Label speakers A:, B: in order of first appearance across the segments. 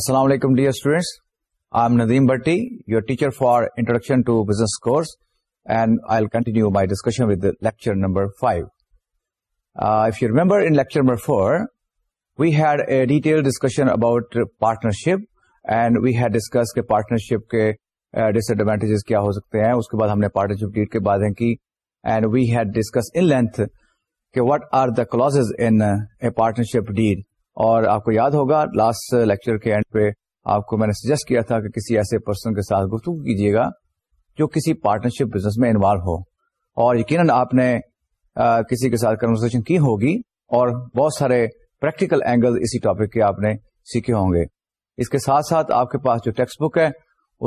A: السلام علیکم dear students I am Nadeem Batti your teacher for introduction to business course and I continue my discussion with lecture number five you remember in lecture number four we had a detail discussion about partnership and we had discussed کے partnership کے disadvantages کیا ہو سکتے ہیں اس کے بعد ہم نے پارٹنرشپ ڈیٹ کے باتیں کی and we had discussed in length کہ what are the clause in a partnership deed اور آپ کو یاد ہوگا لاسٹ لیکچر کے اینڈ پہ آپ کو میں نے سجیسٹ کیا تھا کہ کسی ایسے پرسن کے ساتھ گفتگو کیجیے گا جو کسی پارٹنرشپ بزنس میں انوالو ہو اور یقیناً آپ نے کسی کے ساتھ کنورسن کی ہوگی اور بہت سارے پریکٹیکل اینگل اسی ٹاپک کے آپ نے سیکھے ہوں گے اس کے ساتھ ساتھ آپ کے پاس جو ٹیکسٹ بک ہے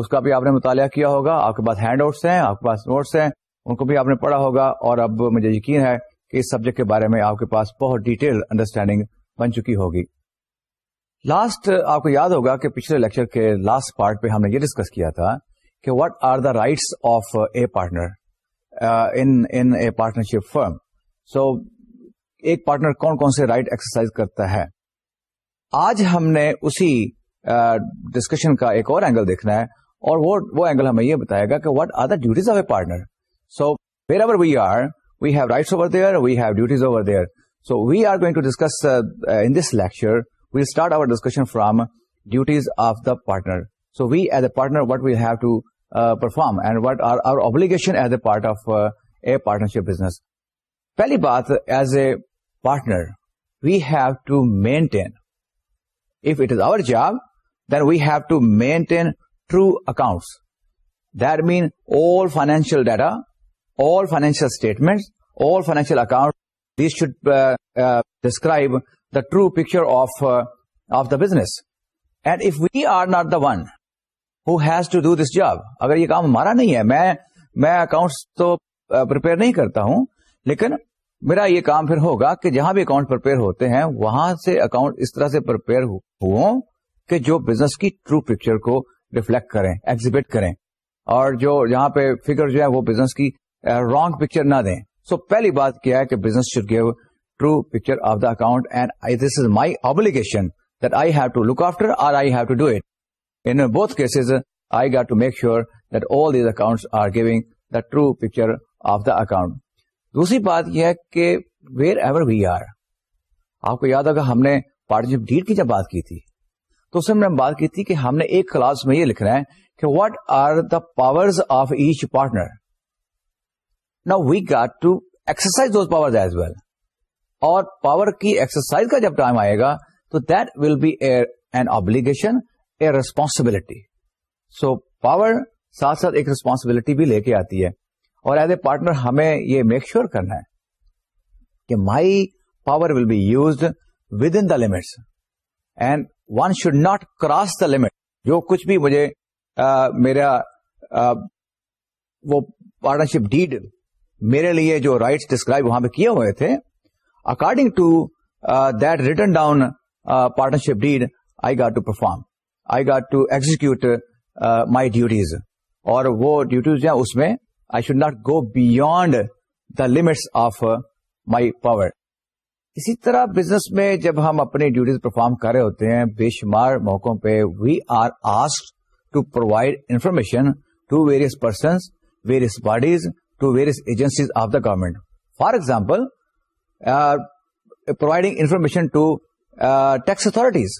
A: اس کا بھی آپ نے مطالعہ کیا ہوگا آپ کے پاس ہینڈ آؤٹس ہیں آپ کے پاس نوٹس ہیں ان کو بھی آپ نے پڑھا ہوگا اور اب مجھے یقین ہے کہ اس سبجیکٹ کے بارے میں آپ کے پاس بہت ڈیٹیل انڈرسٹینڈنگ بن چکی ہوگی لاسٹ آپ کو یاد ہوگا کہ پچھلے لیکچر کے لاسٹ پارٹ پہ ہم نے یہ ڈسکس کیا تھا کہ what are the rights of a partnership firm so ایک پارٹنر کون کون سے رائٹ ایکسرسائز کرتا ہے آج ہم نے اسی ڈسکشن uh, کا ایک اور اینگل دیکھنا ہے اور وہ اینگل ہمیں یہ بتایا گا کہ what are the duties of a partner so where we are we have rights over there we have duties over there So we are going to discuss uh, uh, in this lecture, we'll start our discussion from duties of the partner. So we as a partner, what we have to uh, perform and what are our obligation as a part of a partnership business. Pehli baat, as a partner, we have to maintain. If it is our job, then we have to maintain true accounts. That means all financial data, all financial statements, all financial accounts describe the true picture of of the business and if we are not the one has to do this job اگر یہ کام ہمارا نہیں ہے میں account تو prepare uh, نہیں کرتا ہوں لیکن میرا یہ کام پھر ہوگا کہ جہاں بھی اکاؤنٹ پرپیئر ہوتے ہیں وہاں سے اکاؤنٹ اس طرح سے پرپیئر ہو کہ جو بزنس کی ٹرو پکچر کو ریفلیکٹ کریں ایگزیبٹ کریں اور جو جہاں پہ فیگر جو ہے وہ بزنس کی رونگ uh, پکچر نہ دیں سو پہلی بات کیا ہے کہ business should give true picture of the account and this is my obligation after are I I have to to do it in both cases get make sure that all these giving the true picture of the account دوسری بات یہ ہے کہ wherever we are آپ کو یاد ہوگا ہم نے پارٹنرشپ ڈیل کی جب بات کی تھی تو اس میں ہم بات کی تھی کہ ہم نے ایک کلاس میں یہ لکھنا ہے کہ what are the power of each partner نا we got to exercise power as well اور پاور کی ایکسرسائز کا جب ٹائم آئے گا تو that will be an obligation a responsibility so power ساتھ ساتھ ایک ریسپانسبلٹی بھی لے کے آتی ہے اور ایز اے پارٹنر ہمیں یہ میک شیور sure کرنا ہے کہ my power will be used within the limits and one should not cross the limit جو کچھ بھی مجھے میرا وہ پارٹنرشپ ڈیڈ میرے لیے جو رائٹس ڈسکرائب وہاں پہ کیے ہوئے تھے according to that written down partnership deed I got to perform I got to execute my duties اور وہ ڈیوٹیز ہیں اس میں I should not go beyond the limits of my power اسی طرح بزنس میں جب ہم اپنی ڈیوٹیز پرفارم کر رہے ہوتے ہیں بے شمار موقع پہ we are ask to provide information to various persons various bodies to various agencies of the government for example So, information to tax authorities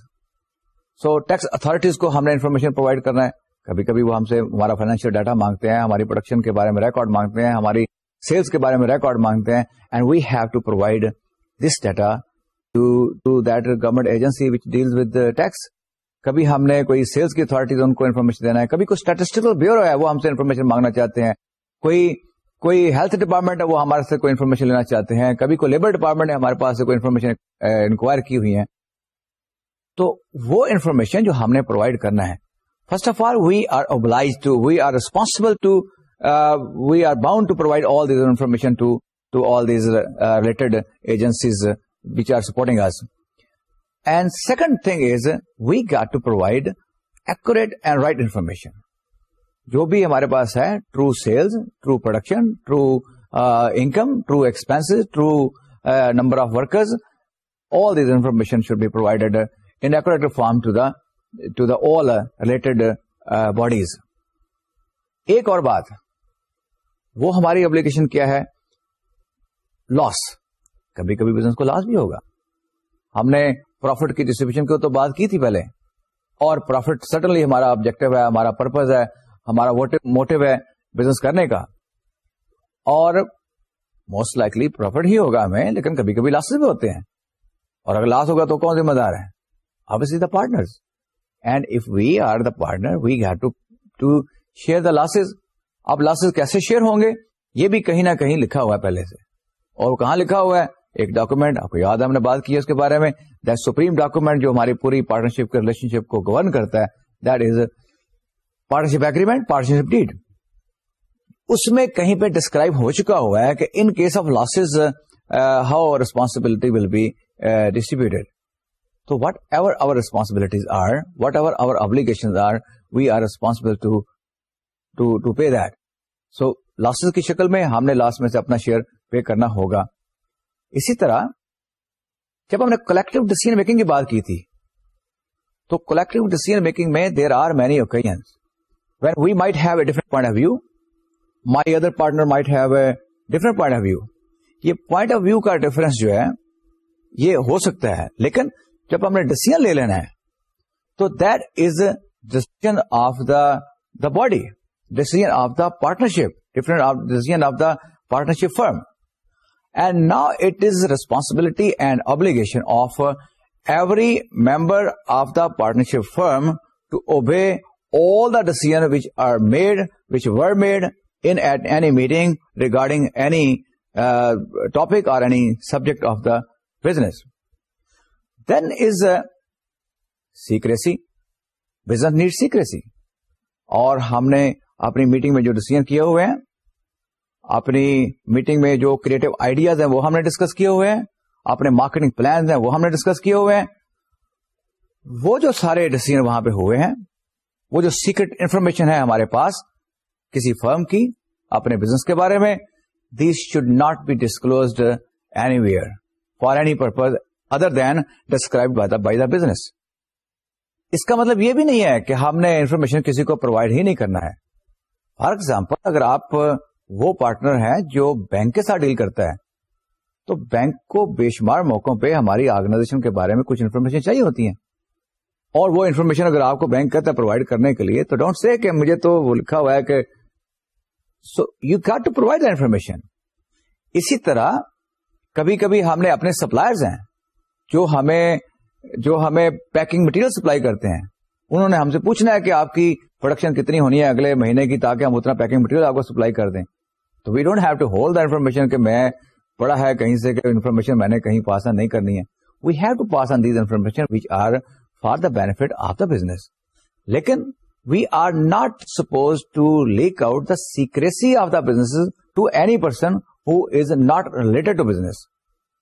A: so tax authorities کو ہم نے انفارمیشن پرووائڈ کرنا ہے کبھی کبھی وہ ہمارا فائنینشیل ڈاٹا مانگتے ہیں record پروڈکشن کے بارے میں ریکارڈ مانگتے ہیں ہماری سیلس کے بارے میں ریکارڈ مانگتے ہیں and we have to provide this agency agency which deals with tax کبھی ہم نے کوئی سیلس کی اتارٹیز ان کو انفارمیشن دینا ہے کبھی کوئی اسٹیٹسٹیکل بیورو ہے وہ ہم سے انفارمیشن مانگنا چاہتے ہیں کوئی کوئی ہیلتھ ڈپارٹمنٹ ہے وہ ہمارے سے کوئی انفارمیشن لینا چاہتے ہیں کبھی کوئی لیبر ڈپارٹمنٹ ہمارے پاس سے کوئی انفارمیشن انکوائر کی ہوئی ہے تو وہ انفارمیشن جو ہم نے پرووائڈ کرنا ہے first of all we are obliged to we are responsible to we are bound to provide all these information to to all these related agencies which are supporting and second thing is we get to provide accurate and right information جو بھی ہمارے پاس ہے true sales true production true income true expense true number of workers all these information should be in incorrect form to the to the all related bodies ایک اور بات وہ ہماری اپلیکیشن کیا ہے لاس کبھی کبھی بزنس کو لاس بھی ہوگا ہم نے پروفٹ کی ڈسٹریبیوشن کی تو بات کی تھی پہلے اور پروفٹ سٹنلی ہمارا آبجیکٹو ہے ہمارا پرپز ہے ہمارا موٹو ہے بزنس کرنے کا اور موسٹ لائکلی پروفٹ ہی ہوگا ہمیں لیکن کبھی کبھی لاسز بھی ہوتے ہیں اور اگر لاس ہوگا تو کون ذمہ دار ہے the partner and if we are the partner we have to to share the losses اب لاسز کیسے شیئر ہوں گے یہ بھی کہیں نہ کہیں لکھا ہوا ہے پہلے سے اور کہاں لکھا ہوا ہے ایک ڈاکومینٹ آپ کو یاد ہے ہم نے بات کی اس کے بارے میں ڈاکومنٹ جو ہماری پوری پارٹنرشپ کے ریلیشن شپ کو گورن کرتا ہے that is partnership agreement partnership deed اس میں کہیں پہ ڈسکرائب ہو چکا ہوا ہے کہ in case of losses how responsibility will be distributed تو whatever our responsibilities are whatever our obligation are we are responsible to pay that so losses کی شکل میں ہم نے لاسٹ میں سے اپنا شیئر پے کرنا ہوگا اسی طرح جب ہم نے کلیکٹو ڈیسیزن میکنگ کی بات کی تھی تو کلیکٹو ڈیسیزن میکنگ میں there are many occasions we might have a view, point of view my other partner different point of view یہ پوائنٹ آف ویو کا difference جو ہے یہ ہو سکتا ہے لیکن جب ہم نے ڈسیزن لے لینا ہے تو that is decision of the the body decision of the partnership different of of the partnership firm and now it is responsibility and obligation of every member of the partnership firm to obey all the decisions which are made, which were made in at any meeting regarding any uh, topic or any subject of the business. Then is uh, secrecy. Business needs secrecy. اور ہم نے اپنی meeting میں جو decision کیے ہوئے ہیں اپنی میٹنگ میں جو کریٹو آئیڈیاز ہیں وہ ہم نے ڈسکس کیے ہوئے ہیں اپنے مارکیٹنگ پلانز ہیں وہ ہم نے ڈسکس کیے ہوئے ہیں وہ جو سارے ڈسیزن وہاں پہ ہوئے ہیں وہ جو سیکرٹ انفارمیشن ہے ہمارے پاس کسی فرم کی اپنے بزنس کے بارے میں these should not be disclosed anywhere for any purpose other than describe by the business اس کا مطلب یہ بھی نہیں ہے کہ ہم نے انفارمیشن کسی کو پرووائڈ ہی نہیں کرنا ہے فار ایگزامپل اگر آپ وہ پارٹنر ہیں جو بینک کے ساتھ ڈیل کرتا ہے تو بینک کو بے شمار موقعوں پہ ہماری آرگنائزیشن کے بارے میں کچھ انفارمیشن چاہیے ہوتی ہیں اور وہ انفارمیشن اگر آپ کو بینک کہتا ہے پرووائڈ کرنے کے لیے تو ڈونٹ سے کہ مجھے تو وہ لکھا ہوا ہے کہ so you to provide information اسی طرح کبھی کبھی ہم نے اپنے سپلائرز ہیں جو ہمیں جو ہمیں پیکنگ مٹیریل سپلائی کرتے ہیں انہوں نے ہم سے پوچھنا ہے کہ آپ کی پروڈکشن کتنی ہونی ہے اگلے مہینے کی تاکہ ہم اتنا پیکنگ مٹیریل آپ کو سپلائی کر دیں تو we don't have to hold the information کہ میں پڑا ہے کہیں سے کہ انفارمیشن میں نے کہیں پاس آن نہیں کرنی ہے we have to pass on these information which are for the benefit of the business لیکن we are not suppose to leak out the secrecy of the business to any person who is not related to business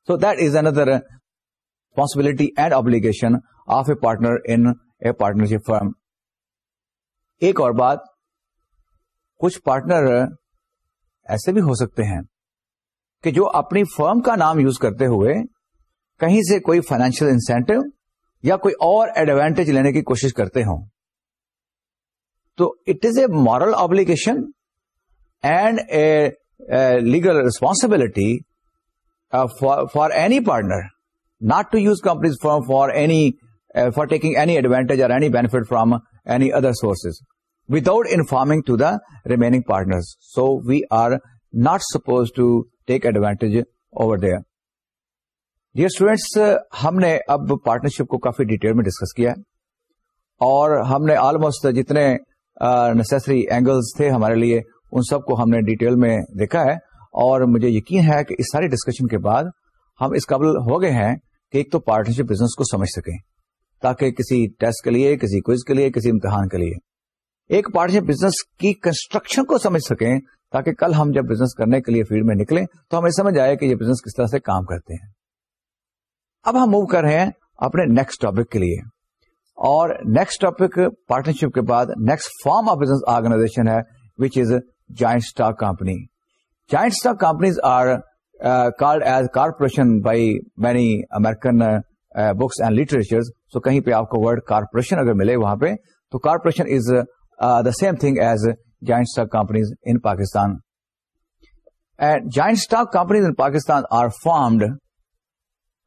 A: so that is under responsibility and obligation of a partner in a partnership firm ایک اور بات کچھ partner ایسے بھی ہو سکتے ہیں کہ جو اپنی فرم کا نام یوز کرتے ہوئے کہیں سے کوئی فائنینشیل انسینٹو یا کوئی اور ایڈوانٹیج لینے کی کوشش کرتے ہوں تو it is a moral obligation and a legal responsibility for any partner not to use companies for any for taking any advantage or any any from other sources without informing to the remaining partner so we are not suppose to take advantage over there dear students ہم نے اب partnership کو کافی detail میں discuss کیا اور ہم نے آلموسٹ جتنے نیسری اینگلس تھے ہمارے لیے ان سب کو ہم نے ڈیٹیل میں دیکھا ہے اور مجھے یقین ہے کہ اس ساری ڈسکشن کے بعد ہم اس قبل ہو گئے ہیں کہ ایک تو پارٹنرشپ بزنس کو سمجھ سکیں تاکہ کسی ٹیسٹ کے لیے کسی کوئز کے لیے کسی امتحان کے لیے ایک پارٹنرشپ بزنس کی کنسٹرکشن کو سمجھ سکیں تاکہ کل ہم جب بزنس کرنے کے لیے فیلڈ میں نکلیں تو ہمیں سمجھ آئے کہ یہ بزنس کس طرح سے کام کرتے ہیں اب ہم موو کر رہے ہیں اپنے نیکسٹ ٹاپک کے لیے اور نیکسٹ ٹاپک پارٹنرشپ کے بعد next form of business organization ہے which is joint stock company joint stock companies are as corporation by many American books and literature so کہیں پہ آپ کو ورڈ کارپوریشن اگر ملے وہاں پہ تو corporation is the same thing as joint stock companies in Pakistan stock companies in Pakistan are formed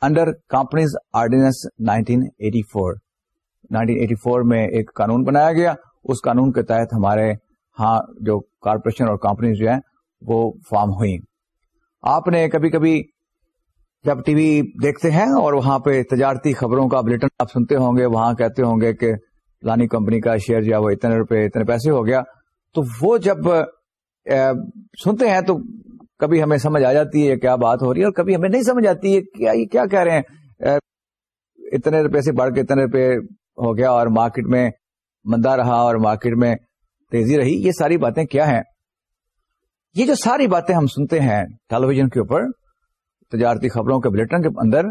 A: under companies ordinance nineteen eighty four nineteen eighty four میں ایک قانون بنایا گیا اس قانون کے تحت ہمارے ہاں جو کارپوریشن اور کمپنیز جو ہیں وہ فارم ہوئی آپ نے کبھی کبھی جب ٹی وی دیکھتے ہیں اور وہاں پہ تجارتی خبروں کا بلٹن سنتے ہوں گے وہاں کہتے ہوں گے کہ لانی کمپنی کا شیئر جو ہے وہ اتنے روپے اتنے پیسے ہو گیا تو وہ جب سنتے ہیں تو کبھی ہمیں سمجھ آ جاتی ہے کیا بات ہو رہی ہے اور کبھی ہمیں نہیں سمجھ آتی ہے کیا کیا یہ کہہ رہے ہیں اتنے روپے سے بڑھ کے اتنے روپے ہو گیا اور مارکیٹ میں مندہ رہا اور مارکیٹ میں تیزی رہی یہ ساری باتیں کیا ہیں یہ جو ساری باتیں ہم سنتے ہیں ٹیلی ویژن کے اوپر تجارتی خبروں کے بلیٹن کے اندر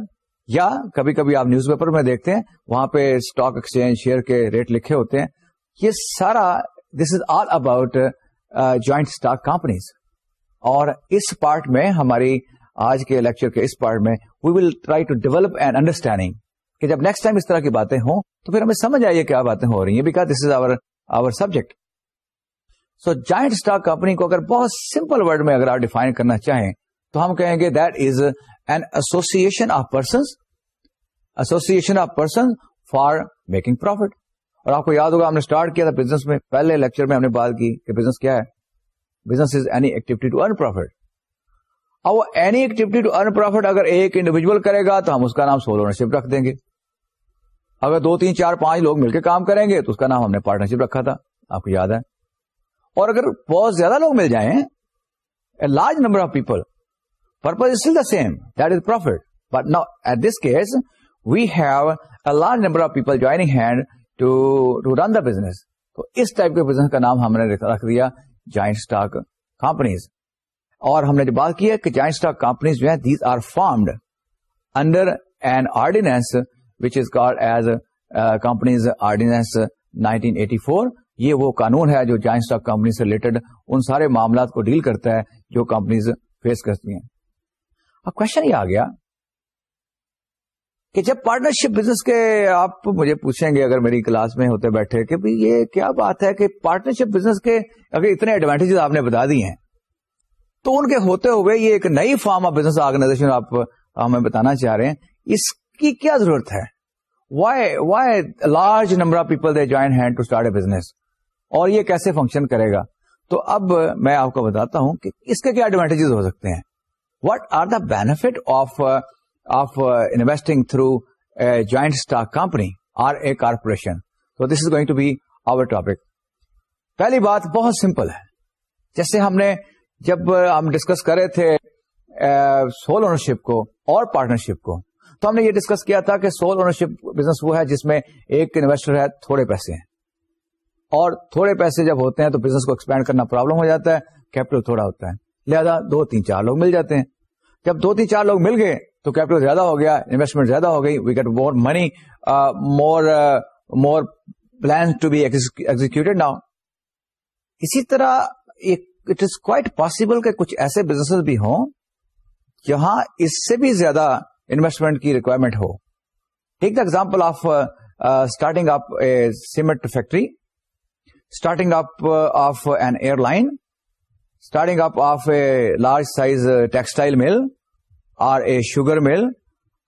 A: یا کبھی کبھی آپ نیوز پیپر میں دیکھتے ہیں وہاں پہ اسٹاک ایکسچینج شیئر کے ریٹ لکھے ہوتے ہیں یہ سارا this is all about joint stock companies اور اس پارٹ میں ہماری آج کے لیکچر کے اس پارٹ میں we will try to develop and understanding کہ جب نیکسٹ ٹائم اس طرح کی باتیں ہوں تو پھر ہمیں سمجھ آئیے کیا باتیں ہو رہی ہیں because this is our our subject so joint stock company کو اگر بہت سمپل ورڈ میں اگر آپ ڈیفائن کرنا چاہیں تو ہم کہیں گے that is an association of person association of person for making profit اور آپ کو یاد ہوگا ہم نے اسٹارٹ کیا تھا بزنس میں پہلے لیکچر میں ہم نے بات کی کہ بزنس کیا ہے business is any activity to earn profit اب وہ any activity to earn profit اگر ایک انڈیویجل کرے گا تو ہم اس کا نام سول اونرشپ رکھ دیں گے اگر دو تین چار پانچ لوگ مل کے کام کریں گے تو اس کا نام ہم نے پارٹنرشپ رکھا تھا آپ کو یاد ہے اور اگر بہت زیادہ لوگ مل جائیں large number of people purpose is still the same that is profit but نا at this case we have a large number of people joining hand to to run the business تو اس ٹائپ کے business کا نام ہم نے رکھ دیا جائنٹ اسٹاک کمپنیز اور ہم نے جو بات کی ہے کہ جائنٹ اسٹاک کمپنیز جو ہے these are formed under an ordinance which is call as companies ordinance nineteen eighty four یہ وہ قانون ہے جو جائنٹ اسٹاک کمپنی سے ریلیٹڈ ان سارے معاملات کو ڈیل کرتا ہے جو کمپنیز فیس کرتی ہیں اب کوشچن یہ آ گیا کہ جب پارٹنرشپ بزنس کے آپ مجھے پوچھیں گے اگر میری کلاس میں ہوتے بیٹھے کہ یہ کیا بات ہے کہ پارٹنرشپ بزنس کے اگر اتنے ایڈوانٹیجز آپ نے بتا دی ہیں تو ان کے ہوتے ہوئے یہ ایک نئی فارم آف بزنس آرگنائزیشن آپ ہمیں بتانا چاہ رہے ہیں اس کی کیا ضرورت ہے why why large number of people they join hand to start a business اور یہ کیسے فنکشن کرے گا تو اب میں آپ کو بتاتا ہوں کہ اس کے کیا ایڈوانٹیجز ہو سکتے ہیں what are the benefit of of investing through joint تو this is going to be our topic پہلی بات بہت سمپل ہے جیسے ہم نے جب uh, ہم ڈسکس کرے تھے سول uh, اونرشپ کو اور پارٹنرشپ کو تو ہم نے یہ ڈسکس کیا تھا کہ سول اونرشپ بزنس وہ ہے جس میں ایک انویسٹر ہے تھوڑے پیسے ہیں اور تھوڑے پیسے جب ہوتے ہیں تو بزنس کو ایکسپینڈ کرنا پرابلم ہو جاتا ہے کیپٹل تھوڑا ہوتا ہے لہذا دو تین چار لوگ مل جاتے ہیں جب دو تین چار لوگ مل گئے تو کیپٹل زیادہ ہو گیا انویسٹمنٹ زیادہ ہو گئی we get more money more more plan to be execute now اسی طرح اٹ از کوائٹ پاسبل کہ کچھ ایسے بزنس بھی ہوں جہاں اس سے بھی زیادہ انویسٹمنٹ کی requirement who take the example of starting up cement factory starting up of an airline starting up of a large size textile mill or a sugar mill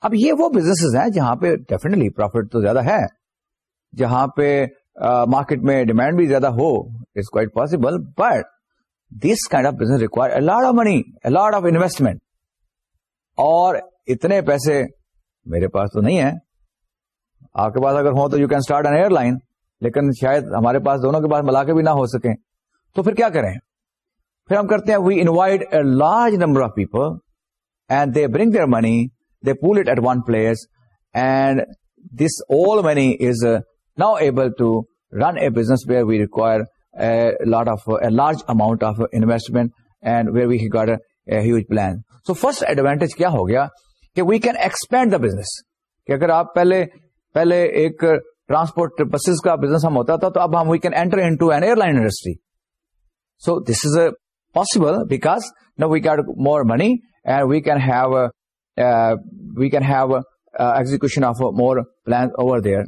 A: اب یہ وہ بزنس ہیں جہاں پہ ڈیفینیٹلی پروفیٹ تو زیادہ ہے جہاں پہ مارکیٹ میں ڈیمانڈ بھی زیادہ ہو it's quite possible but this kind of business require a lot a lot of of money investment اور اتنے پیسے میرے پاس تو نہیں ہے آپ کے پاس اگر ہوں تو you can start an airline لیکن شاید ہمارے پاس دونوں کے پاس ملا کے بھی نہ ہو سکیں تو پھر کیا کریں پھر ہم کرتے ہیں we invite a large number of people and they bring their money they pool it at one place and this all money is now able to run a business we require lot of a large amount of investment and we got a huge plan so first advantage کیا ہو گیا کہ we can expand the business کہ اگر آپ پہلے ایک transport buses کا بزنس ہم ہوتا تھا تو اب ہم we can enter into an airline industry so this is possible because more money we can have execution of more plan over there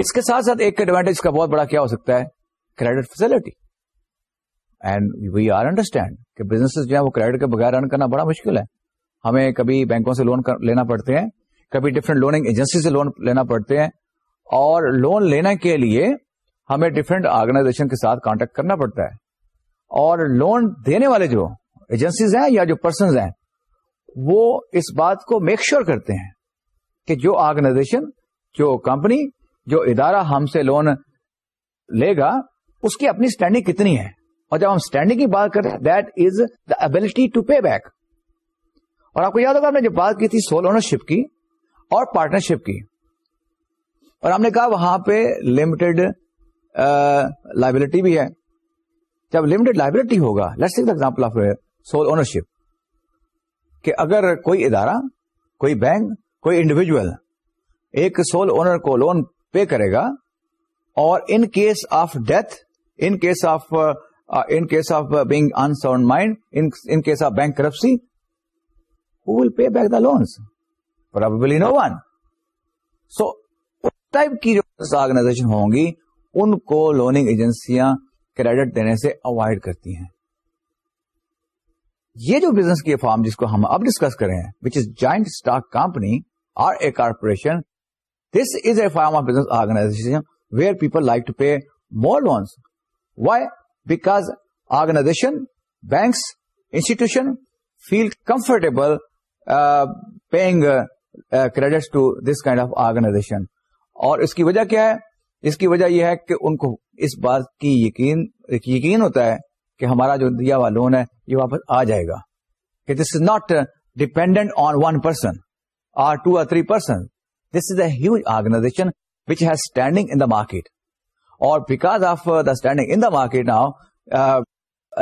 A: اس کے ساتھ ساتھ ایک ایڈوانٹیج کا بہت بڑا کیا ہو سکتا ہے credit facility and we are understand کہ بزنس جو ہے وہ کریڈٹ کے بغیر رن کرنا بڑا مشکل ہے ہمیں کبھی بینکوں سے لون لینا پڑتے ہیں کبھی ڈفرینٹ لوننگ ایجنسی سے لون لینا پڑتے ہیں اور لون لینے کے لیے ہمیں ڈفرنٹ آرگنائزیشن کے ساتھ کانٹیکٹ کرنا پڑتا ہے اور لون دینے والے جو ایجنسیز ہیں یا جو پرسنز ہیں وہ اس بات کو میک شیور کرتے ہیں کہ جو آرگنائزیشن جو کمپنی جو ادارہ ہم سے لون لے گا اس کی اپنی اسٹینڈنگ کتنی ہے اور جب ہم اسٹینڈنگ کی بات کریں that is the ability to pay back اور آپ کو یاد ہوگا ہم نے جو بات کی تھی سول اونرشپ کی اور پارٹنرشپ کی اور ہم نے کہا وہاں پہ لمیٹڈ لائبلٹی بھی ہے جب لمیٹڈ لائبلٹی ہوگا ایگزامپل آف سول اونرشپ کہ اگر کوئی ادارہ کوئی بینک کوئی انڈیویجل ایک سول اونر کو لون پے کرے گا اور in case of death in case of in case of being unsound mind in case of bankruptcy who will pay back the loans probably no one so type کی جو organization ہوں گی ان کو loaning ایجنسیاں credit دینے سے avoid کرتی ہیں یہ جو بزنس کی فارم جس کو ہم اب ڈسکس کر رہے ہیں which is joint stock company or a corporation this is a form of business organization where people like to pay more loans why because organization banks institution feel comfortable paying credit to this kind of organization اور اس کی وجہ کیا ہے اس کی وجہ یہ ہے کہ ان کو اس بات کی یقین یقین ہوتا ہے کہ ہمارا جو دیا ہوا لون ہے یہ واپس آ جائے گا کہ this is not dependent on one person or or two three person this is a huge organization which has standing in the market اور because of the standing in the market now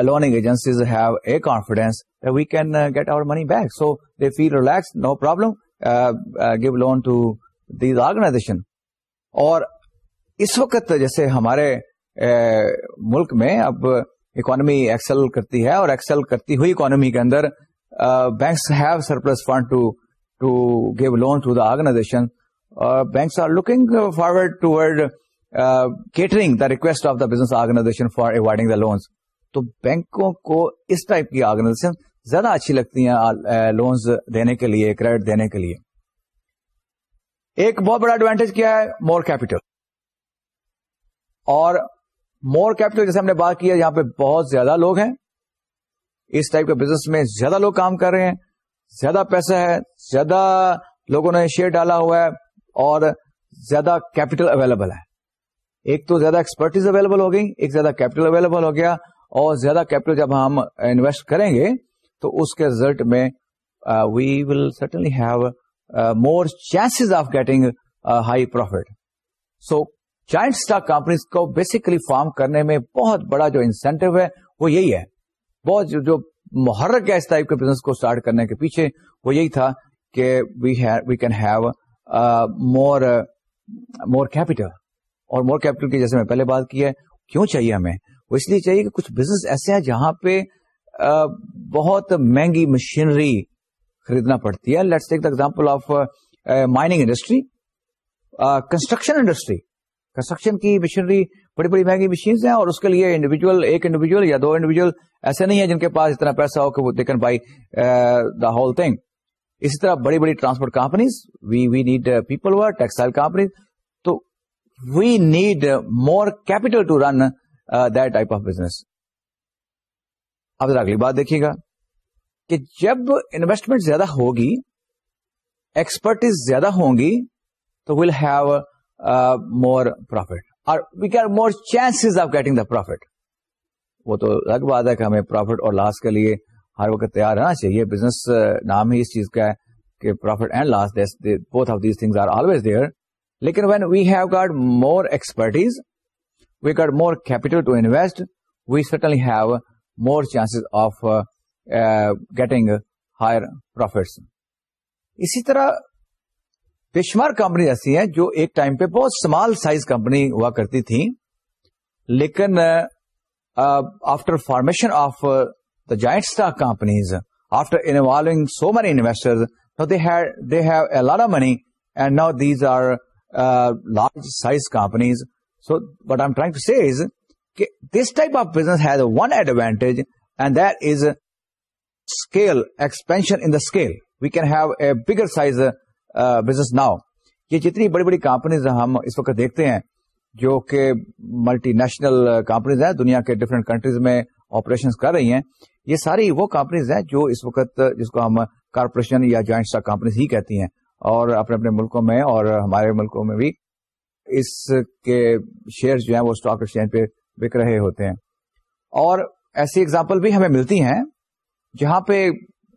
A: loaning agencies have a confidence we can get our money back so they feel relaxed no problem give loan to these organization اور اس وقت جیسے ہمارے uh, ملک میں اب economy excel کرتی ہے اور ایکسل کرتی ہوئی اکانومی کے اندر banks have surplus fund to to give loan to the organization banks are looking forward to catering the request of the business organization for organizing the loans تو بینکوں کو اس ٹائپ کی آرگنائزیشن زیادہ اچھی لگتی ہیں لونس دینے کے لیے کریڈٹ دینے کے لیے ایک بہت بڑا ایڈوانٹیج کیا ہے مور کیپیٹل اور مور کیپٹل جیسے ہم نے بات کیا یہاں پہ بہت زیادہ لوگ ہیں اس ٹائپ کے بزنس میں زیادہ لوگ کام کر رہے ہیں زیادہ پیسہ ہے زیادہ لوگوں نے شیئر ڈالا ہوا ہے اور زیادہ کیپٹل اویلیبل ہے ایک تو زیادہ ایکسپرٹیز اویلیبل ہو گئی ایک زیادہ کیپٹل اویلیبل ہو گیا اور زیادہ کیپٹل جب ہم انویسٹ کریں گے تو اس کے ریزلٹ میں we will certainly have more chance of getting high profit so joint stock companies کو بیسکلی فارم کرنے میں بہت بڑا جو انسینٹو ہے وہ یہی ہے بہت جو محرک ہے اس ٹائپ کے بزنس کو اسٹارٹ کرنے کے پیچھے وہ یہی تھا کہ we can have more more capital اور مور کیپٹل کی جیسے میں پہلے بات کی ہے کیوں چاہیے ہمیں وہ اس لیے چاہیے کہ کچھ بزنس ایسے ہیں جہاں پہ بہت مہنگی مشینری خریدنا پڑتی ہے let's take the example of mining industry construction industry construction کی مشینری بڑی بڑی مہنگی مشینز ہیں اور اس کے لیے انڈیویجل ایک انڈیویجل یا دو انڈیویجل ایسے نہیں ہیں جن کے پاس اتنا پیسہ ہو کہ وہ they can buy the whole thing اسی طرح بڑی بڑی transport companies we we need people ہوا ٹیکسٹائل کمپنیز تو we need more capital to run type of business اب ذرا اگلی بات دیکھیے گا کہ جب انویسٹمنٹ زیادہ ہوگی ایکسپرٹیز زیادہ ہوں گی تو ویل ہیو مور پروفٹ اور we get more chances of getting the profit وہ تو الگ بات ہے کہ ہمیں پروفٹ اور لاس کے لیے ہر وقت تیار رہنا چاہیے بزنس نام ہی اس چیز کا ہے کہ profit and loss both of these things are always there لیکن when we we have got got more more expertise capital to invest we certainly have more chances of getting higher profits اسی طرح پشمر company ایسی ہیں جو ایک time پہ بہت small size company ہوا کرتی تھی لیکن after formation of the joint stock companies after involving so many investors money and now these are large size companies so what I trying to کہ this type of business has one advantage and this scale expansion in the scale we can have a bigger size business now یہ جتنی بڑی بڑی companies ہم اس وقت دیکھتے ہیں جو کہ ملٹی نیشنل کمپنیز ہیں دنیا کے ڈفرینٹ کنٹریز میں آپریشن کر رہی ہیں یہ ساری وہ کمپنیز ہیں جو اس وقت جس کو ہم کارپوریشن یا جوائنٹ اسٹاک کمپنیز ہی کہتی ہیں اور اپنے اپنے ملکوں میں اور ہمارے ملکوں میں بھی اس کے شیئر جو ہیں وہ اسٹاک ایکسچینج پہ بک رہے ہوتے ہیں اور ایسی اگزامپل بھی ہمیں ملتی ہیں جہاں پہ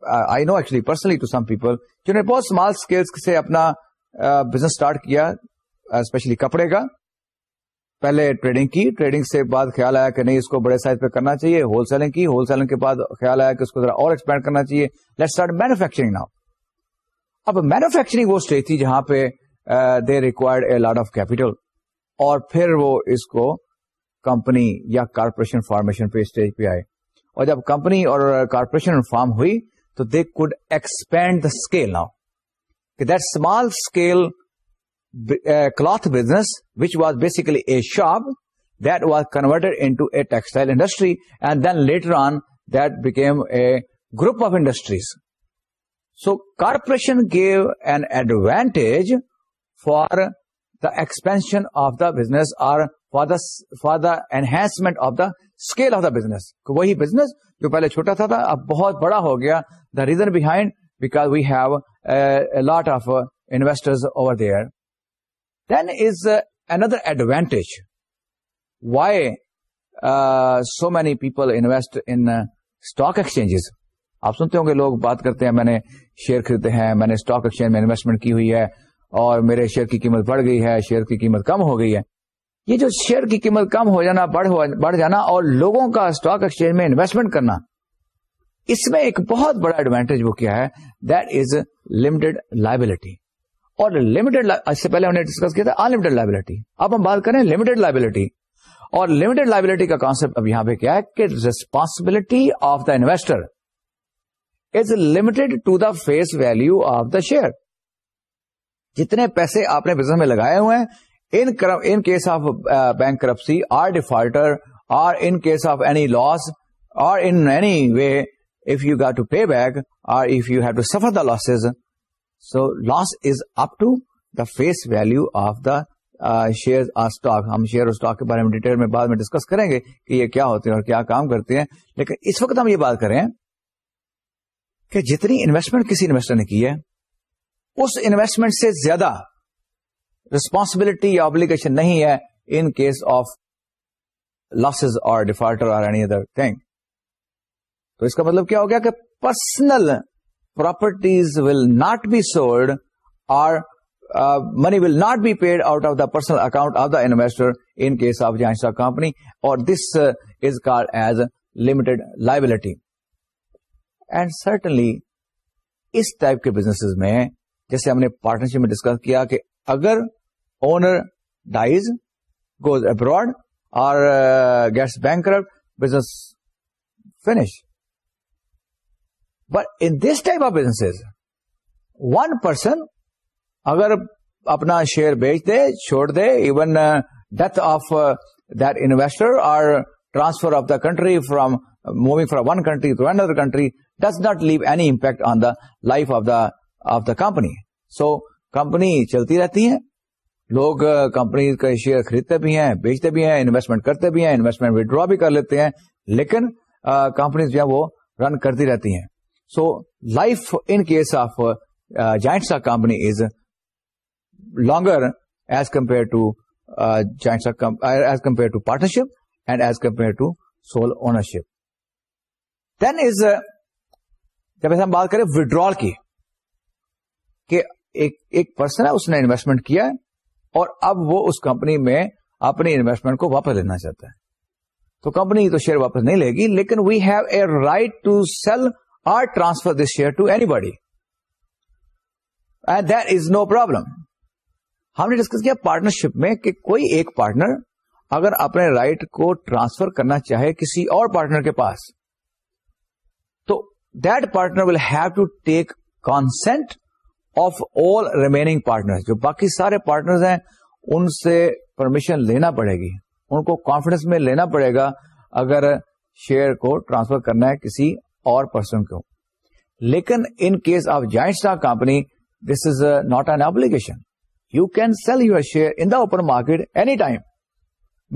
A: I know actually personally to some people جنہوں نے بہت اسمال اسکیل سے اپنا بزنس اسٹارٹ کیا اسپیشلی کپڑے کا پہلے ٹریڈنگ کی ٹریڈنگ سے بعد خیال آیا کہ نہیں اس کو بڑے سائز پہ کرنا چاہیے ہول سیلنگ کی ہول سیلنگ کے بعد خیال آیا کہ اس کو ذرا اور ایکسپینڈ کرنا چاہیے لیٹ اسٹارٹ مینوفیکچرنگ ناؤ اب مینوفیکچرنگ وہ اسٹیج تھی جہاں پہ they required a lot of capital اور پھر وہ اس کو کمپنی یا کارپوریشن فارمیشن پہ اسٹیج پہ آئے اور جب کمپنی اور کارپوریشن فارم ہوئی تو they could expand the scale نا that small scale cloth business which was basically a shop that a convert industry and then later on that became a group of industries so corporation gave an advantage for the expansion of the business اور for the for the enhancement of the scale of the business وہی business جو پہلے چھوٹا تھا اب بہت بڑا ہو گیا the reason lot because we have lot of investors over uh, then is uh, why advantage why so many people invest in stock exchanges آپ سنتے ہوں گے لوگ بات کرتے ہیں میں نے شیئر خریدے ہیں میں نے اسٹاک ایکسچینج میں انویسٹمنٹ کی ہوئی ہے اور میرے شیئر کی قیمت بڑھ گئی ہے شیئر کی قیمت کم ہو گئی ہے یہ جو شیئر کی قیمت کم ہو جانا بڑھ جانا اور لوگوں کا اسٹاک ایکسچینج میں انویسٹمنٹ کرنا اس میں ایک بہت بڑا ایڈوانٹیج وہ کیا ہے دیٹ از لمیٹڈ لائبلٹی اور لمیٹڈ اس سے پہلے ہم نے ڈسکس کیا تھا ان لائبلٹی اب ہم بات کریں لمیٹڈ لائبلٹی اور لمیٹڈ لائبلٹی کا کانسپٹ اب یہاں پہ کیا ہے کہ responsibility of the investor is limited to the face value of the share جتنے پیسے آپ نے بزنس میں لگائے ہوئے ہیں in in case of bankruptcy or defaulter or in case of any loss or anyway if you if you got to pay back اور if you have to suffer the loss so loss is up face value of the share اور stock ہم share اور stock کے بارے میں detail میں بعد میں ڈسکس کریں گے کہ یہ کیا ہوتے ہیں اور کیا کام کرتے ہیں لیکن اس وقت ہم یہ بات کریں کہ جتنی انویسٹمنٹ کسی انویسٹر نے کی ہے اس انویسٹمنٹ سے زیادہ ریسپانسبلٹی یا آبلیگیشن نہیں ہے ان کیس آف لاسز اور ڈیفالٹر اور اینی ادر تھنگ تو اس کا مطلب کیا ہو گیا کہ personal properties will not be sold اور money will not be paid out of the personal account of the investor in case of جہاں کمپنی اور this is called as limited liability and certainly us type کے business میں جیسے ہم نے partnership میں discuss کیا کہ اگر اونر ڈائز گوز ابراڈ اور bank banker business finish but in this type of business one person اگر اپنا شیئر بیچ دے چھوڑ دے even death of the investor اور transfer of the country from moving from one country to another country does not leave any impact on the life of the of the company so company چلتی رہتی ہے لوگ company کا share خریدتے بھی ہیں بیچتے بھی ہیں انویسٹمنٹ کرتے بھی ہیں انویسٹمنٹ ودرا بھی کر لیتے ہیں لیکن کمپنیز جو ہے وہ رن کرتی رہتی ہیں so life in case of joints company is longer as compare to as as compare compare to to partnership and sole ownership then is جب ایسے ہم بات کریں وڈرال کی ایک ایک پرسن ہے اس نے انویسٹمنٹ کیا اور اب وہ اس کمپنی میں اپنی انویسٹمنٹ کو واپس لینا چاہتا ہے تو کمپنی تو شیئر واپس نہیں لے گی لیکن we have a right to sell transfer this share to anybody and that is no problem ہم نے ڈسکس کیا پارٹنر شپ میں کہ کوئی ایک پارٹنر اگر اپنے رائٹ کو ٹرانسفر کرنا چاہے کسی اور پارٹنر کے پاس تو that partner will have to take consent of all remaining partner جو باقی سارے پارٹنر ہیں ان سے پرمیشن لینا پڑے گی ان کو کانفیڈینس میں لینا پڑے گا اگر شیئر کو ٹرانسفر کرنا ہے کسی اور پرسن کو لیکن in case of stock company this is not an obligation you can sell your share in the open market any time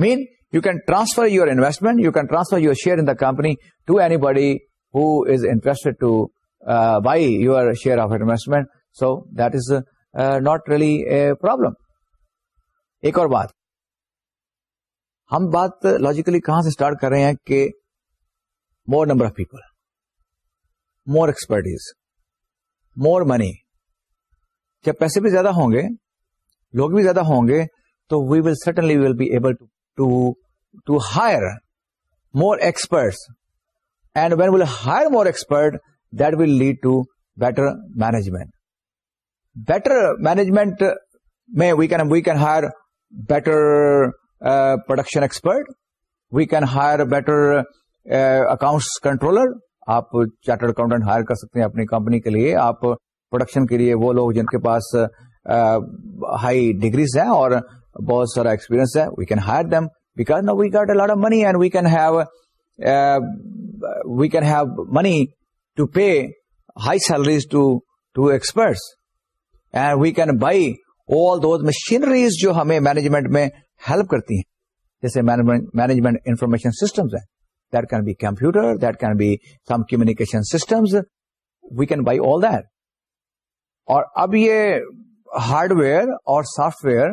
A: mean you can transfer your investment you can transfer your share in the company to anybody who is interest to buy your share of investment so that is not really a problem ایک اور بات ہم بات logically کہاں سے start کر رہے ہیں کہ more number of people more expertise more money جب پیسے بھی زیادہ ہوں گے لوگ بھی زیادہ ہوں گے تو we will certainly will be able to hire more experts and when will hire more expert that will lead to better management better management میں we we can can hire better production expert we can hire better accounts controller آپ chartered accountant hire کر سکتے ہیں اپنی company کے لیے آپ production کے لیے وہ لوگ جن کے پاس ہائی ڈگریز ہیں اور بہت سارا ایکسپیرینس ہے we can hire them because we got a money and we can have we can have money to pay high salaries to to experts and we can buy all those machineries جو ہمیں management میں help کرتی ہیں جیسے management information systems ہیں the کی be computer that can be some communication systems we can buy all اور اب یہ ہارڈ ویئر اور سافٹ ویئر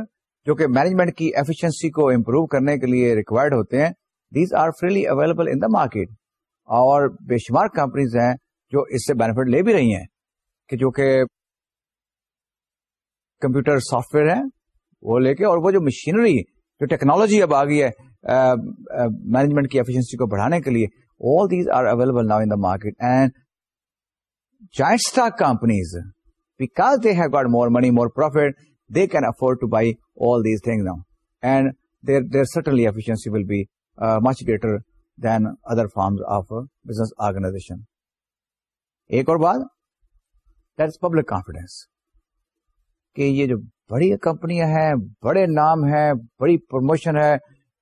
A: جو کہ مینجمنٹ کی ایفیشنسی کو امپروو کرنے کے لیے ریکوائرڈ ہوتے ہیں these are freely available in the market اور بے شمار کمپنیز ہیں جو اس سے بینیفٹ لے بھی رہی ہیں کہ جو کہ کمپیوٹر سافٹ ویئر ہے وہ لے کے اور وہ جو مشینری جو ٹیکنالوجی اب آ گئی ہے مینجمنٹ کی ایفیشنسی کو بڑھانے کے لیے all these are available now in market and joint stock companies because they have got more money more profit they can afford to buy all these thing now and there there certainly efficiency will be much greater than other form of business organization ایک اور بات that is public confidence کہ یہ جو بڑی کمپنیاں ہیں بڑے نام ہیں بڑی پروموشن ہے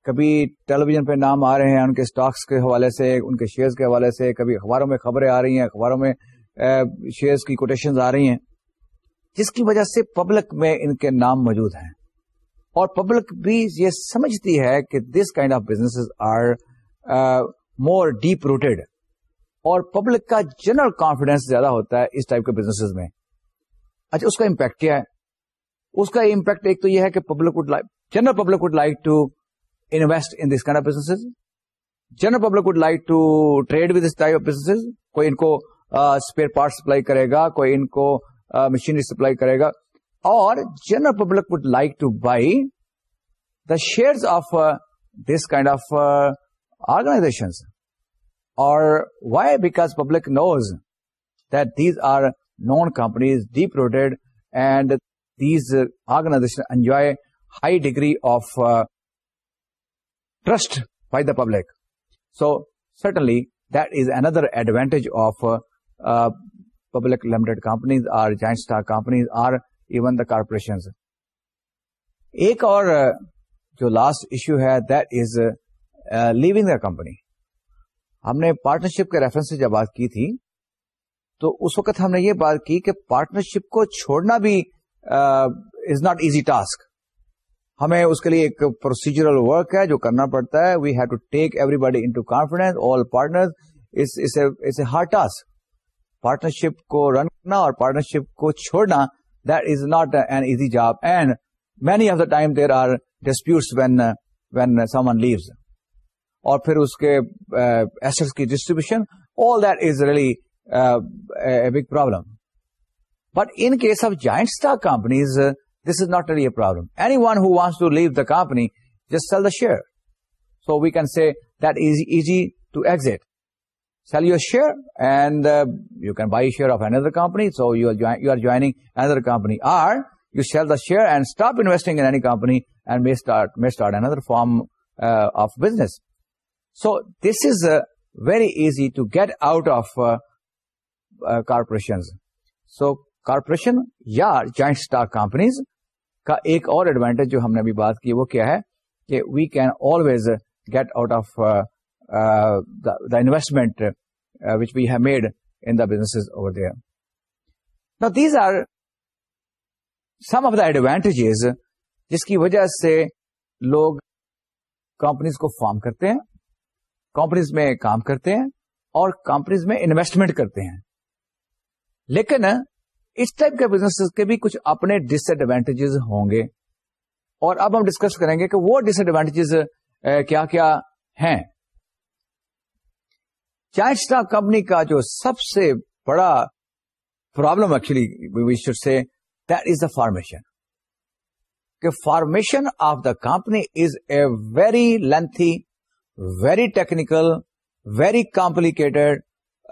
A: کبھی ٹیلی ویژن پہ نام آ رہے ہیں ان کے اسٹاکس کے حوالے سے ان کے شیئرز کے حوالے سے کبھی اخباروں میں خبریں آ رہی ہیں اخباروں میں شیئرز کی کوٹیشنز آ رہی ہیں جس کی وجہ سے پبلک میں ان کے نام موجود ہیں اور پبلک بھی یہ سمجھتی ہے کہ this kind of business are more deep rooted اور پبلک کا جنرل کانفیڈینس زیادہ ہوتا ہے اس ٹائپ کے بزنس میں اچھا اس کا امپیکٹ کیا ہے اس کا امپیکٹ ایک تو یہ ہے کہ public would like general public would like to ز general public would like to trade with this type of business کوئی ان کو اسپیئر پارٹ سپلائی کرے گا کوئی ان کو مشینری سپلائی کرے گا اور general public would like to buy the shares of this kind of organization اور why because public knows these are known companies deep rooted and these organization enjoy high degree of trust by the public so certainly this another advantage of public limited companies or joint stock companies or even the corporation ایک اور جو last issue ہے that is living company ہم نے partnership کے reference سے جب بات کی تھی تو اس وقت ہم نے یہ بات کی کہ پارٹنرشپ کو چھوڑنا بھی از ناٹ ایزی ٹاسک ہمیں اس کے لیے ایک پروسیجرل ورک ہے جو کرنا پڑتا ہے we have to take everybody into confidence all partner hard task partnership کو رن کرنا اور پارٹنرشپ کو چھوڑنا that is not an easy job and many of the time there are disputes when when someone leaves اور پھر اس کے assets uh, کی distribution all that is really big problem but in case of joint stock companies This is not really a problem. Anyone who wants to leave the company, just sell the share. So we can say that is easy to exit. Sell your share and uh, you can buy a share of another company. So you are joining another company. Or you sell the share and stop investing in any company and may start another form uh, of business. So this is uh, very easy to get out of corporations. So corporation یا joint stock companies کا ایک اور advantage جو ہم نے ابھی بات کی وہ کیا ہے کہ we can always get out of the investment which we have made in the business over there نا these are some of the advantages جس کی وجہ سے لوگ کمپنیز کو فارم کرتے ہیں کمپنیز میں کام کرتے ہیں اور کمپنیز میں انویسٹمنٹ کرتے ہیں لیکن اس ٹائپ کے بزنس کے بھی کچھ اپنے ڈس ایڈوانٹیجز ہوں گے اور اب ہم ڈسکس کریں گے کہ وہ ڈس ایڈوانٹیجز کیا کیا ہیں اسٹاک کمپنی کا جو سب سے بڑا پرابلم ایکچولی سے دیٹ از دا فارمیشن کہ formation of the company is a very lengthy very technical very complicated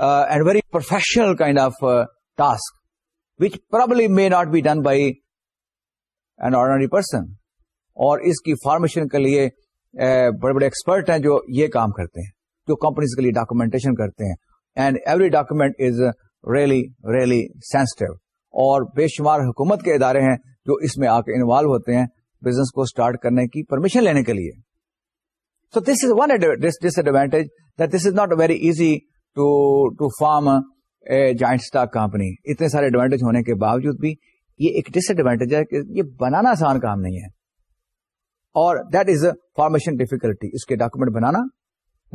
A: and very professional kind of task may not be done by an ordinary person اور اس کی formation کے لیے بڑے بڑے expert ہیں جو یہ کام کرتے ہیں جو کمپنیز کے لیے ڈاکومینٹیشن کرتے ہیں and every document is really really sensitive اور بے شمار حکومت کے ادارے ہیں جو اس میں آ کے انوالو ہوتے ہیں بزنس کو اسٹارٹ کرنے کی پرمیشن لینے کے لیے so this is one disadvantage this is not very easy to to form joint stock company اتنے سارے ایڈوانٹیج ہونے کے باوجود بھی یہ ایک ڈس ایڈوانٹیج ہے کہ یہ بنانا آسان کام نہیں ہے اور that is a formation difficulty اس کے ڈاکومنٹ بنانا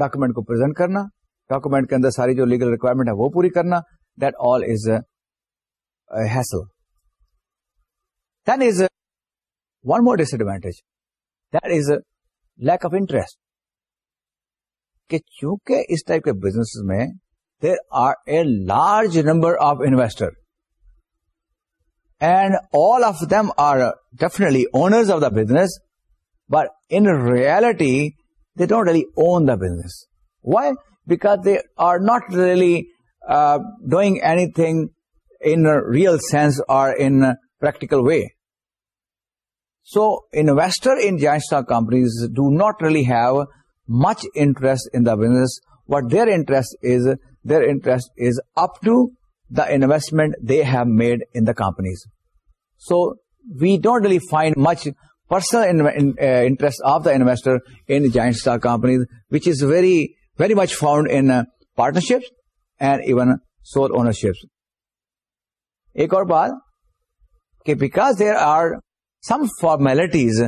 A: ڈاکومنٹ کو پرزینٹ کرنا ڈاکومنٹ کے اندر ساری جو لیگل ریکوائرمنٹ ہے وہ پوری کرنا that all is hassle then is one more disadvantage that is lack of interest کہ چونکہ اس ٹائپ کے بزنس میں there are a large number of investors, and all of them are definitely owners of the business, but in reality, they don't really own the business. Why? Because they are not really uh, doing anything in a real sense or in a practical way. So, investor in joint stock companies do not really have much interest in the business. What their interest is, their interest is up to the investment they've made in the companies so we don't really find much personal interest of the investor in joint stock companies which is very very much found in partnership and even sole ownerships ایک اور بات کہ because there are some formalities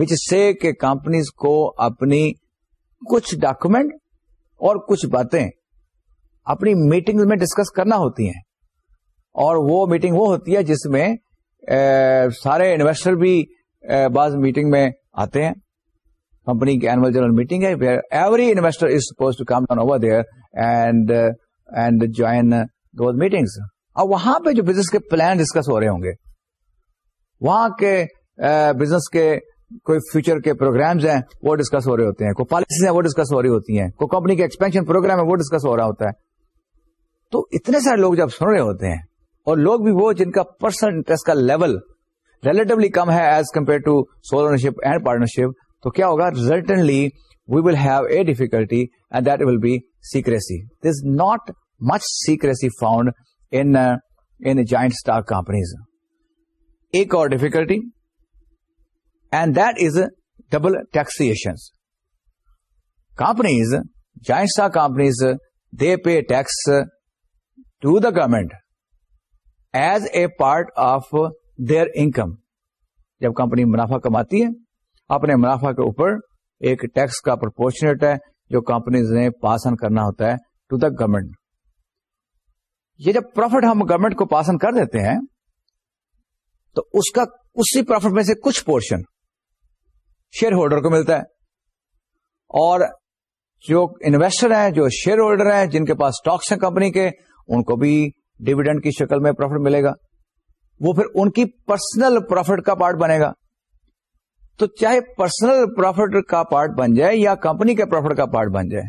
A: which سی کے companies کو اپنی کچھ document اور کچھ باتیں اپنی میٹنگ میں ڈسکس کرنا ہوتی ہیں اور وہ میٹنگ وہ ہوتی ہے جس میں سارے انویسٹر بھی بعض میٹنگ میں آتے ہیں کمپنی کی اینوئل جنرل میٹنگ ہے every investor is supposed to come over there and and join those وہاں پہ جو بزنس کے پلان ڈسکس ہو رہے ہوں گے وہاں کے بزنس کے کوئی فیوچر کے پروگرامز ہیں وہ ڈسکس ہو رہے ہوتے ہیں کوئی پالیسیز ہیں وہ ڈسکس ہو رہی ہوتی ہیں کوئی کمپنی کے ایکسپینشن پروگرام ہے وہ ڈسکس ہو رہا ہوتا ہے تو اتنے سارے لوگ جب سن رہے ہوتے ہیں اور لوگ بھی وہ جن کا پرسنل انٹرسٹ کا لیول ریلیٹولی کم ہے as compare to sole ownership and partnership تو کیا ہوگا resultantly we will have a difficulty and that will be secrecy this not much secrecy found in joint stock companies ایک اور difficulty and that is double taxation companies joint stock companies they pay tax to the government as a part of their income جب company منافع کماتی ہے اپنے منافع کے اوپر ایک ٹیکس کا پرپورشن ہے جو کمپنیز نے پاس آن کرنا ہوتا ہے ٹو دا گورمنٹ یہ جب پروفٹ ہم گورنمنٹ کو پاس آن کر دیتے ہیں تو اس کا اسی پروفٹ میں سے کچھ پورشن شیئر ہولڈر کو ملتا ہے اور جو انویسٹر ہیں جو شیئر ہولڈر ہیں جن کے پاس اسٹاکس ہیں کمپنی کے ان کو بھی ڈویڈنڈ کی شکل میں پروفٹ ملے گا وہ پھر ان کی پرسنل پروفٹ کا پارٹ بنے گا تو چاہے پرسنل پروفٹ کا پارٹ بن جائے یا کمپنی کے پروفٹ کا پارٹ بن جائے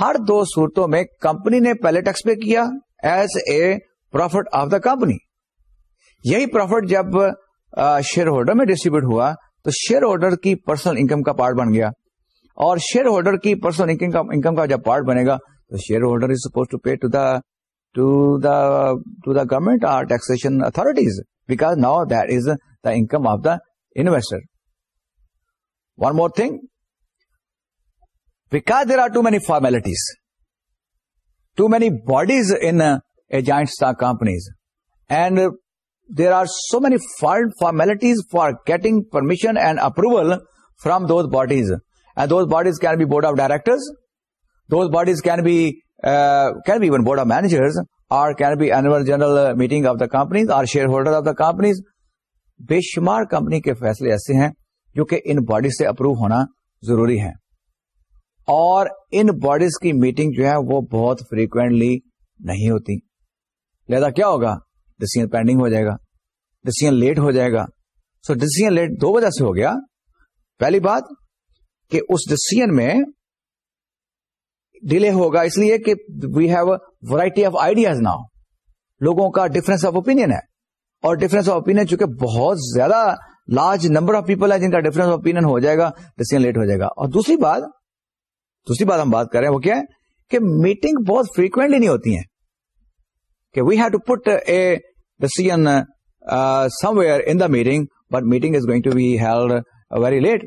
A: ہر دو صورتوں میں کمپنی نے پہلے ٹیکس پے کیا as a profit of the company یہی پروفٹ جب شیئر ہولڈر میں ڈسٹریبیوٹ ہوا تو شیئر ہولڈر کی پرسنل انکم کا پارٹ بن گیا اور شیئر ہولڈر کی پرسنل انکم کا جب پارٹ بنے گا تو shareholder is supposed to pay to the to the government or taxation authorities, because now that is the income of the investor. One more thing, because there are too many formalities, too many bodies in uh, a giant stock companies, and there are so many formalities for getting permission and approval from those bodies. And those bodies can be board of directors, those bodies can be board of managers or can be annual general meeting of the companies or shareholder of the companies بے شمار company کے فیصلے ایسے ہیں جو کہ ان bodies سے اپروو ہونا ضروری ہے اور ان باڈیز کی میٹنگ جو ہے وہ بہت فریکوینٹلی نہیں ہوتی لہذا کیا ہوگا ڈسیزن پینڈنگ ہو جائے گا ڈسیزن لیٹ ہو جائے گا سو ڈسیزن لیٹ دو وجہ سے ہو گیا پہلی بات کہ اس ڈسیزن میں ڈیلے ہوگا اس لیے کہ we have variety of ideas now لوگوں کا ڈفرنس آف اوپین ہے اور ڈفرنس آف اوپین چونکہ بہت زیادہ لارج نمبر آف پیپل ہے جن کا ڈفرنس آف اوپین ہو جائے گا ڈسیزن لیٹ ہو جائے گا اور دوسری بات دوسری بات ہم بات کر رہے ہیں وہ کیا ہے کہ میٹنگ بہت فریکوینٹلی نہیں ہوتی ہیں کہ we have to put a decision somewhere in the meeting but meeting is going to be held very late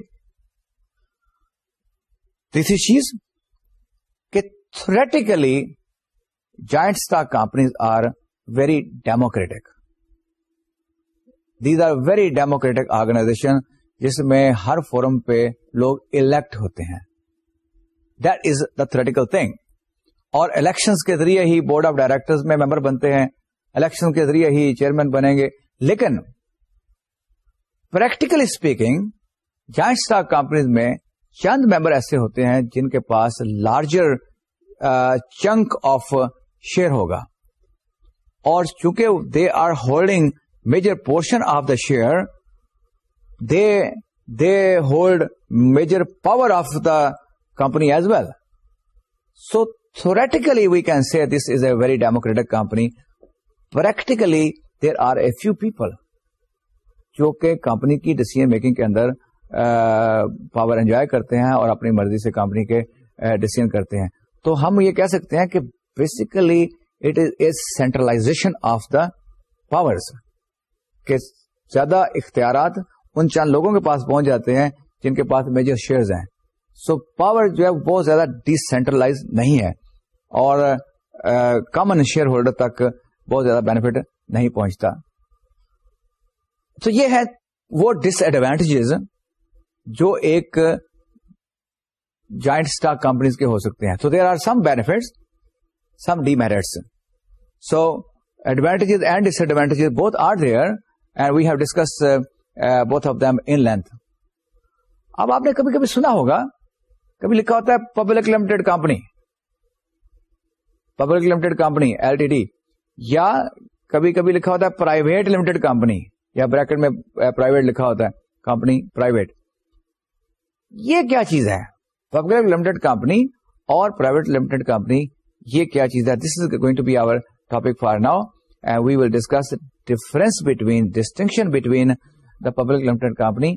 A: تیسری چیز theoretically joint stock companies are very democratic these are very democratic organization جس میں ہر forum پہ لوگ elect ہوتے ہیں that is the theoretical thing اور الیکشن کے ذریعے ہی بورڈ آف ڈائریکٹر میں ممبر بنتے ہیں الیکشن کے ذریعے ہی چیئرمین بنیں گے لیکن practically speaking joint stock companies میں چند ممبر ایسے ہوتے ہیں جن کے پاس لارجر چنک آف شیئر ہوگا اور چونکہ they are holding major portion of the share they they hold major power of the company as well so theoretically we can see this is a very democratic company practically there are a few people جو کہ company کی decision making کے اندر power enjoy کرتے ہیں اور اپنی مرضی سے کمپنی کے ڈسیزن کرتے ہیں تو ہم یہ کہہ سکتے ہیں کہ basically it is a centralization of the power کہ زیادہ اختیارات ان چند لوگوں کے پاس پہنچ جاتے ہیں جن کے پاس میجر شیئرز ہیں سو پاور جو ہے بہت زیادہ ڈی سینٹرلائز نہیں ہے اور کامن شیئر ہولڈر تک بہت زیادہ بینیفٹ نہیں پہنچتا تو یہ ہے وہ ڈس ایڈوانٹیجز جو ایک جوائنٹ اسٹاک کمپنیز کے ہو سکتے ہیں so there are some benefits some demerits so advantages and disadvantages both are there and we have discuss both of them in length اب آپ نے کبھی کبھی سنا ہوگا کبھی لکھا ہوتا ہے public limited company public limited company L T D یا کبھی کبھی لکھا ہوتا ہے پرائیویٹ لمیٹڈ کمپنی یا بریکٹ میں پرائیویٹ uh, لکھا ہوتا ہے کمپنی پرائیویٹ یہ کیا چیز ہے پبلک لمیٹڈ کمپنی اور پرائیویٹ لمیٹڈ کمپنی یہ کیا چیز ہے this is going to be our topic for now and we will discuss difference between distinction between the public limited company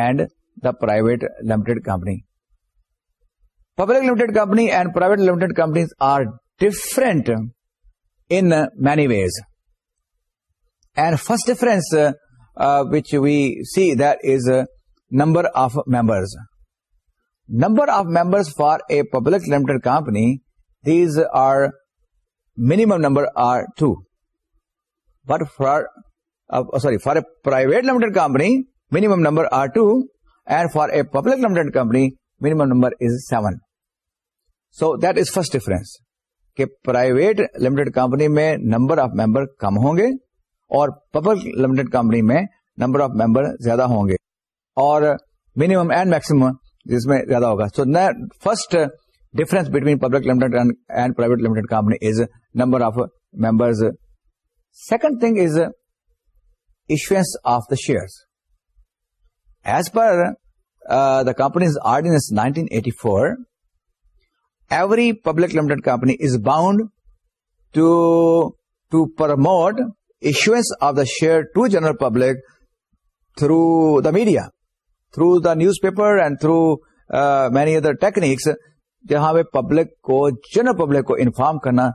A: and the private limited company public limited company and private limited companies are different in many ways and first difference which we see this number of members number of member for a public limited company these are minimum number are two but for sorry for a private limited company minimum number are two and for a public limited company minimum number is seven so that is first difference کہ private limited company میں number of member کم ہوں گے اور public limited company میں number of member زیادہ ہوں گے اور منیمم اینڈ میکسیمم جس میں زیادہ ہوگا so first difference between public limited and private limited company is number of members second thing is issuance of the share as per the companies ordinance nineteen eighty four every public limited company is bound to to promote issuance of the share to general public through the media through the newspaper and through many other techniques جہاں پہ public کو general public کو inform کرنا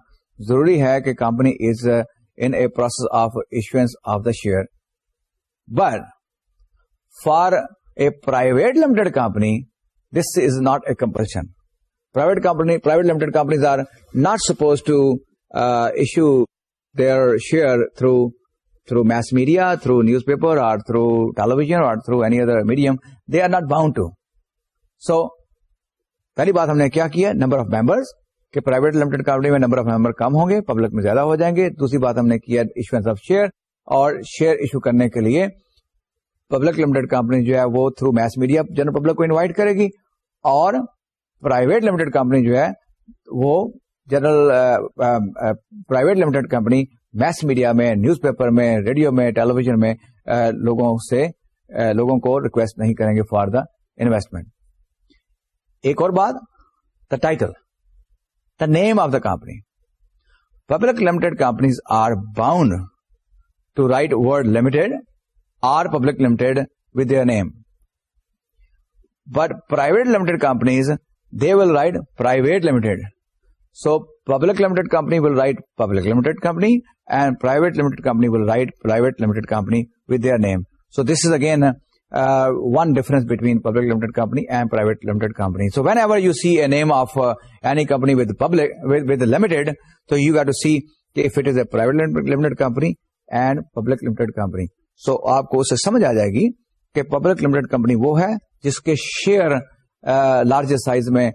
A: ضروری ہے کہ company is in a process of issuance of the share but for a private limited company this is not a compulsion private company private limited companies are not supposed to issue their share through through mass media through newspaper اور through television اور through any other medium they are not bound to so پہلی بات ہم نے کیا کیا number of members private limited company میں number of member کم ہوں گے پبلک میں زیادہ ہو جائیں گے دوسری بات ہم نے کیا ایشوینس آف شیئر اور شیئر ایشو کرنے کے لیے پبلک لمیٹڈ کمپنی جو ہے وہ through mass media general public کو انوائٹ کرے گی اور پرائیویٹ لمیٹڈ کمپنی جو ہے وہ general private limited company mass media میں نیوز پیپر میں ریڈیو میں ٹیلیویژن میں لوگوں سے لوگوں کو ریکویسٹ نہیں کریں گے فار دا انویسٹمنٹ ایک اور بات the title the name of the company public limited companies are bound to write word limited or public limited with your name but private limited companies they will write private limited so public لمپنی will write public لمپنی and private لڈنی will write private لڈنی with ایر نم سو this is again one difference between public lid company and private لمپنی so whenever you see a of any company تو you get see کہ if it is it Ltd company and public Ltd company so آپ کو اسے سمجھ آ جائے گی کہ پبلک لمیٹڈ کمپنی وہ ہے جس کے شیئر لارج سائز میں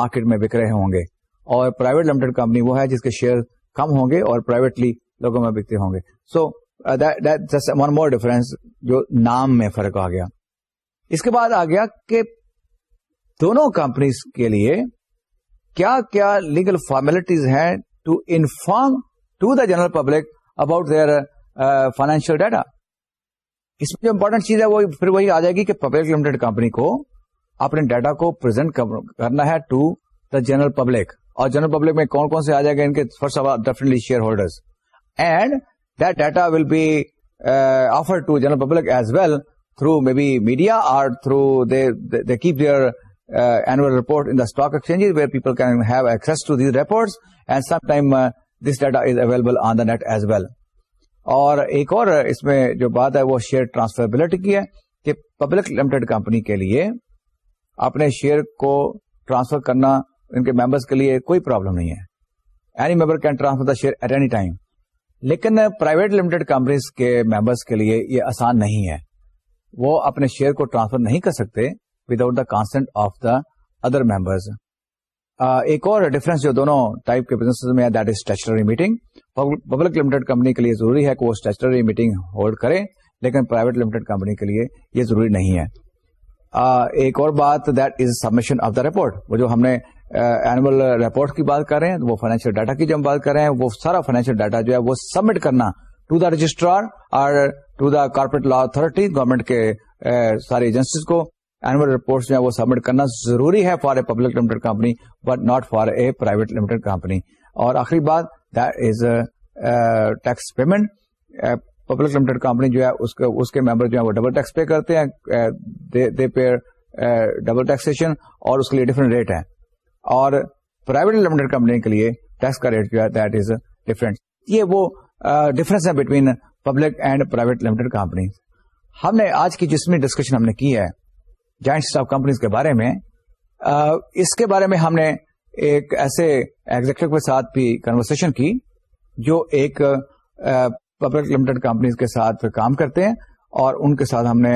A: مارکیٹ میں بک رہے ہوں گے اور پرائیویٹ لمیٹڈ کمپنی وہ ہے جس کے شیئر کم ہوں گے اور پرائیویٹلی لوگوں میں بکتے ہوں گے سو ون مور ڈفرنس جو نام میں فرق آ گیا اس کے بعد آ گیا کہ دونوں کمپنیز کے لیے کیا کیا لیگل فارمیلٹیز ہیں to inform to the general public about their financial data اس میں جو امپورٹنٹ چیز ہے وہ پھر وہی آ جائے گی کہ پبلک لمیٹڈ کمپنی کو اپنے ڈیٹا کو پرزینٹ کرنا ہے ٹو دا جنرل پبلک اور جنرل پبلک میں کون کون سے آ جائے گا ان کے first of all definitely shareholder and that data will be offer to general public as well through maybe media or through they keep their annual report in the stock exchange where people can have access to these reports and some time this data is available on the net as well اور ایک اور uh, اس میں جو بات ہے وہ share transferability کی ہے کہ پبلک لمیٹڈ کمپنی کے لیے اپنے شیئر کو ٹرانسفر کرنا ان کے ممبرس کے لیے کوئی پرابلم نہیں ہے any member can transfer the share at any time لیکن پرائیویٹ لمیٹڈ کمپنیز کے ممبرس کے لیے یہ آسان نہیں ہے وہ اپنے شیئر کو ٹرانسفر نہیں کر سکتے without the consent of the other members ایک اور ڈفرنس جو دونوں ٹائپ کے بزنس میں that is statutory meeting public limited company کے لیے ضروری ہے کہ وہ اسٹیچنری میٹنگ ہولڈ کرے لیکن پرائیویٹ لمیٹڈ کمپنی کے لیے یہ ضروری نہیں ہے ایک اور بات that is submission of the report وہ جو ہم نے اینوئل رپورٹ کی بات کریں وہ فائنینشیل ڈاٹا کی جو ہم بات کر رہے ہیں وہ سارا فائنینشیل ڈاٹا جو ہے وہ سبمٹ کرنا ٹو دا رجسٹرار اور to the corporate law authority government کے ساری ایجنسیز کو اینوئل رپورٹ جو ہے وہ سبمٹ کرنا ضروری ہے for a public limited company but not for a private limited company اور آخری بات this tax payment public limited company جو ہے اس کے اس کے ممبر جو ہے وہ ڈبل ٹیکس پے کرتے ہیں ڈبل ٹیکسیشن اور اس کے لیے ڈفرنٹ ریٹ ہے اور پرائیویٹ لمیٹڈ کمپنی کے لیے ٹیکس کا ریٹ جو ہے دیٹ از یہ وہ ڈفرنس ہے between public and private limited companies ہم نے آج کی جس میں ڈسکشن ہم نے کی ہے جوائنٹ اسٹاف کمپنیز کے بارے میں اس کے بارے میں ہم نے ایک ایسے ایگزیکٹو کے ساتھ بھی کنورسن کی جو ایک پبلک لمیٹڈ کمپنیز کے ساتھ کام کرتے ہیں اور ان کے ساتھ ہم نے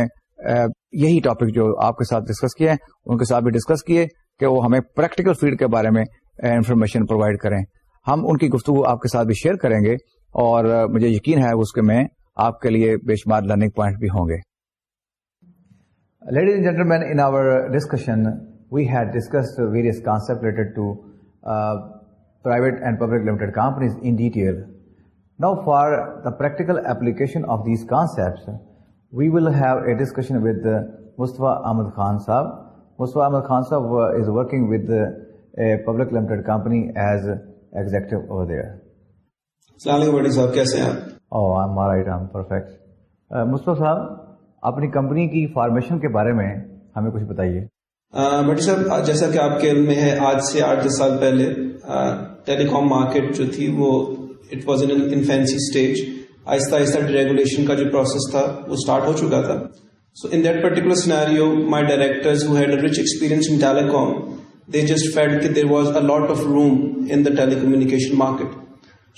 A: یہی ٹاپک جو آپ کے ساتھ ڈسکس کیا ہے ان کے ساتھ بھی ڈسکس کیے کہ وہ ہمیں پریکٹیکل فیلڈ کے بارے میں انفارمیشن پرووائڈ کریں ہم ان کی گفتگو آپ کے ساتھ بھی شیئر کریں گے اور مجھے یقین ہے اس کے میں آپ کے لیے بے شمار لرننگ پوائنٹ بھی ہوں گے ladies and gentlemen discussion we had discuss various concept related to private and public limited companies in detail now for the practical application of these concept
B: we will have a discussion with
A: Mustafa Ahmed Khan Sahib Mustafa Ahmed Khan صاحب اپنی company کی formation کے بارے میں ہمیں کچھ بتائیے
B: better صاحب جیسا کہ آپ کے علم میں آج سے آٹھ دس سال پہلے جو تھی وہ ریگولیشن کا جو پروسیس تھا وہ اسٹارٹ ہو چکا تھا so in particular scenario directors ڈالک فیڈ کہ there was a lot of communication market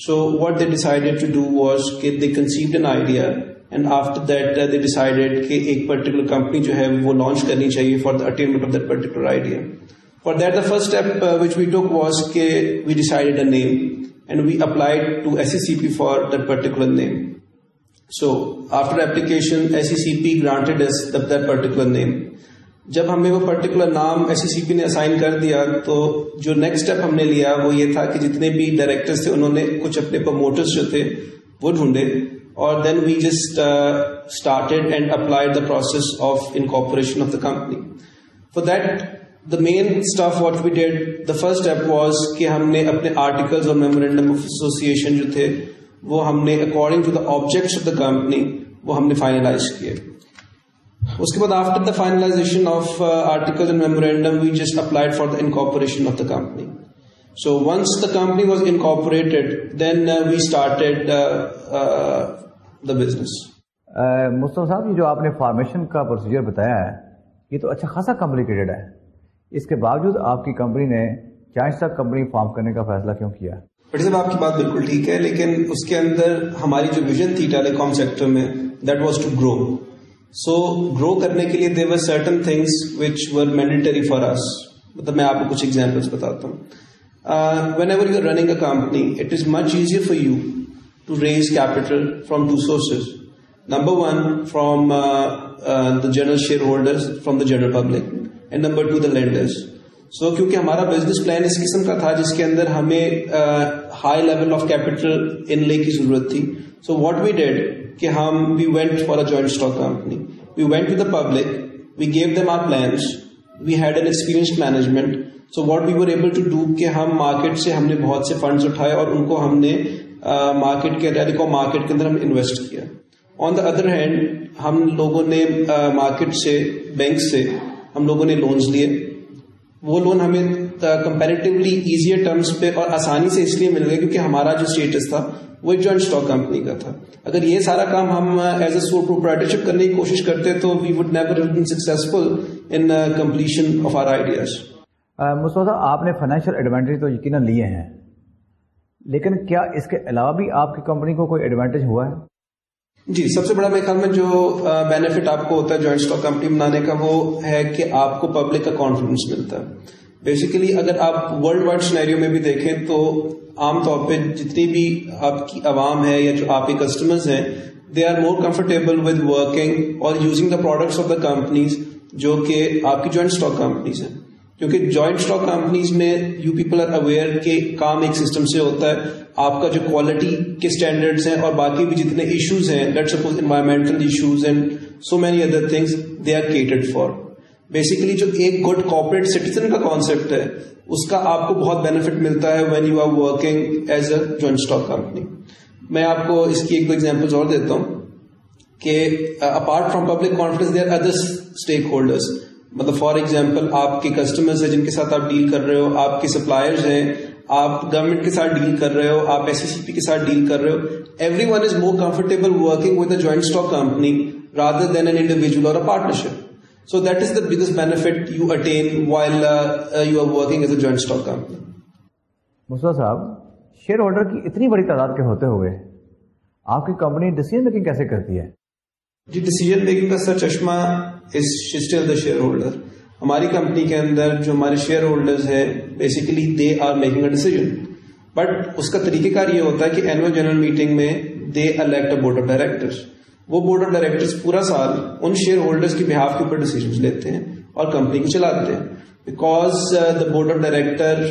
B: so what واچیوڈ an idea and after that particular company جو ہے وہ لانچ کرنی چاہیے for the intent particular for that first step which we took watch کے we decide and we apply P for particular name so after application S E C P granted particular name جب ہمیں وہ particular نام S C C P نے assign کر دیا تو جو نیکسٹ اسٹیپ ہم نے لیا وہ یہ تھا کہ جتنے بھی تھے انہوں نے کچھ اپنے پروموٹرس جو تھے وہ ڈھونڈے اور then we just started and the process of incorporation of the company for that the main stuff what we did the first step was کہ ہم نے اپنے آرٹیکلز اور میمورینڈم آف ایسوسیشن جو تھے وہ ہم نے according to the objects of the company وہ ہم نے فائنلائز کیے اس کے بعد after the finalization of article memorandum we just company so once the company was incorporated then we started the business
A: Mustafa Sahib یہ جو آپ نے فارمیشن کا پروسیجر بتایا ہے یہ تو اچھا خاصا کمپلیکیٹڈ ہے اس کے باوجود آپ کی کمپنی نے چائنس تک کمپنی فارم کرنے کا فیصلہ کیوں کیا
B: بٹ صاحب آپ کی بات بالکل ٹھیک ہے لیکن اس کے اندر ہماری جو ویژن تھی ٹیلی کام سیکٹر میں that was to grow so grow کرنے کے لیے there were certain things which were mandatory for us مطلب میں آپ کو کچھ ایگزامپلس بتاتا ہوں whenever you running a company it is much easier for you to raise capital from two sources number one from the general shareholder from the general public and number two the lenders so so, کیونکہ ہمارا business plan اس قسم کا تھا جس کے اندر ہمیں high level of capital in لے کی ضرورت تھی سو واٹ وی ڈیڈ کہ ہم we went for joint stock company we went to the public we gave them our plans we had an experience management so what we were able to do کہ ہم market سے ہم نے بہت سے funds اٹھائے اور ان کو ہم نے مارکیٹ مارکیٹ کے کے اندر ہم انویسٹ کیا آن دا ادر ہینڈ ہم لوگوں نے مارکیٹ سے بینک سے ہم لوگوں نے لونس لیے وہ لون ہمیں کمپیریٹیولی ایزیئر ٹرمز پہ اور آسانی سے اس لیے مل گیا کیونکہ ہمارا جو اسٹیٹس تھا وہ ایک جوائنٹ کمپنی کا تھا اگر یہ سارا کام ہم ایز اے پروپرائٹرشپ کرنے کی کوشش کرتے تو we would never in completion of our ideas
A: مست آپ نے فائنینشیل ایڈوانٹیج تو لیے ہیں لیکن کیا اس کے علاوہ بھی آپ کی کمپنی کو کوئی ایڈوانٹیج ہوا ہے
B: جی سب سے بڑا میرے خیال میں جو بینیفٹ آپ کو ہوتا ہے جوائنٹ اسٹاک کمپنی بنانے کا وہ ہے کہ آپ کو پبلک کا کانفیڈینس ملتا ہے بیسیکلی اگر آپ ولڈ وائڈ سنیرو میں بھی دیکھیں تو عام طور پہ جتنی بھی آپ کی عوام ہے یا جو آپ کے کسٹمرز ہیں they are more comfortable with working اور using the products of the companies جو کہ آپ کی جوائنٹ اسٹاک کمپنیز ہیں کیونکہ جوائنٹ اسٹاک کمپنیز میں یو پیپل آر اویئر کہ کام ایک سسٹم سے ہوتا ہے آپ کا جو کوالٹی کے اسٹینڈرڈس ہیں اور باقی بھی جتنے ایشوز ایشوز ہیں let suppose environmental and so many other they are for basically جو ایک گڈ کارپوریٹ سٹیزن کا کانسیپٹ ہے اس کا آپ کو بہت بینیفٹ ملتا ہے when you are working as a joint stock company میں آپ کو اس کی ایک دو ایگزامپل اور دیتا ہوں کہ apart from public confidence they are other stakeholders مطلب فار ایگزامپل آپ کے کسٹمرز ہیں جن کے ساتھ آپ ڈیل کر رہے ہو آپ کے سپلائرز ہیں آپ گورنمنٹ کے ساتھ ڈیل کر رہے ہو آپ ایس سی پی کے ساتھ ڈیل کر رہے ہو everyone is more comfortable working with joint stock company rather than an individual اور partnership so that is the biggest benefit you you attain while are working as a joint stock company
A: Muslim Sahib shareholder کی اتنی بڑی تعداد کے ہوتے ہوئے آپ کی کمپنی ڈیسیزن میکنگ کیسے کرتی ہے
B: جی ڈیسیجن میکنگ کا سر چشمہ دا شیئر ہولڈر ہماری کمپنی کے اندر جو ہمارے شیئر ہولڈرز ہیں basically they are making a decision but اس کا طریقہ کار یہ ہوتا ہے کہ اینوئل جنرل میٹنگ میں they elect a board of directors وہ بورڈ آف ڈائریکٹرس پورا سال ان شیئر ہولڈرس کی بہاف کے اوپر ڈیسیزنس لیتے ہیں اور کمپنی کو چلاتے ہیں because the board of director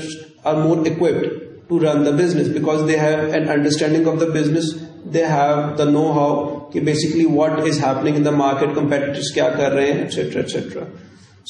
B: are more equipped to run the business because they have an understanding of the business they have the know how basically what is happening in the market competitors کیا کر رہے ہیں etcetera etcetera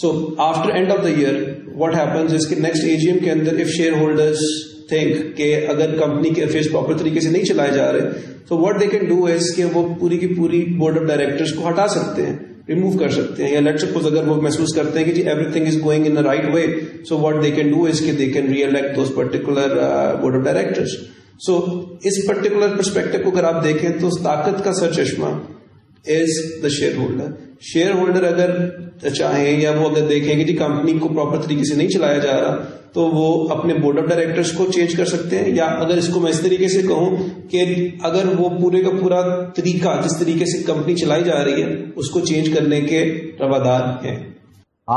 B: so after end of the year what اس کے G M کے اندر if shareholders think کہ اگر company کے افیئر پراپر طریقے سے نہیں چلائے جا رہے تو what they can do is کہ وہ پوری کی پوری بورڈ آف ڈائریکٹرس کو ہٹا سکتے ہیں ریمو کر سکتے ہیں یا لیٹ سپوز اگر وہ محسوس کرتے ہیں کہ جی everything is going in right way so what they can do is کے they can reelect those particular board of directors so us particular perspective کو اگر آپ دیکھیں تو طاقت کا سر چشمہ is the shareholder shareholder اگر چاہیں یا وہ اگر دیکھیں گے جی کمپنی کو پراپر طریقے سے نہیں چلایا جا رہا تو وہ اپنے بورڈ آف ڈائریکٹرس کو چینج کر سکتے ہیں یا اگر اس کو میں اس طریقے سے کہوں کہ اگر وہ پورے کا پورا طریقہ جس طریقے سے کمپنی چلائی جا رہی ہے اس کو چینج کرنے کے روادار ہیں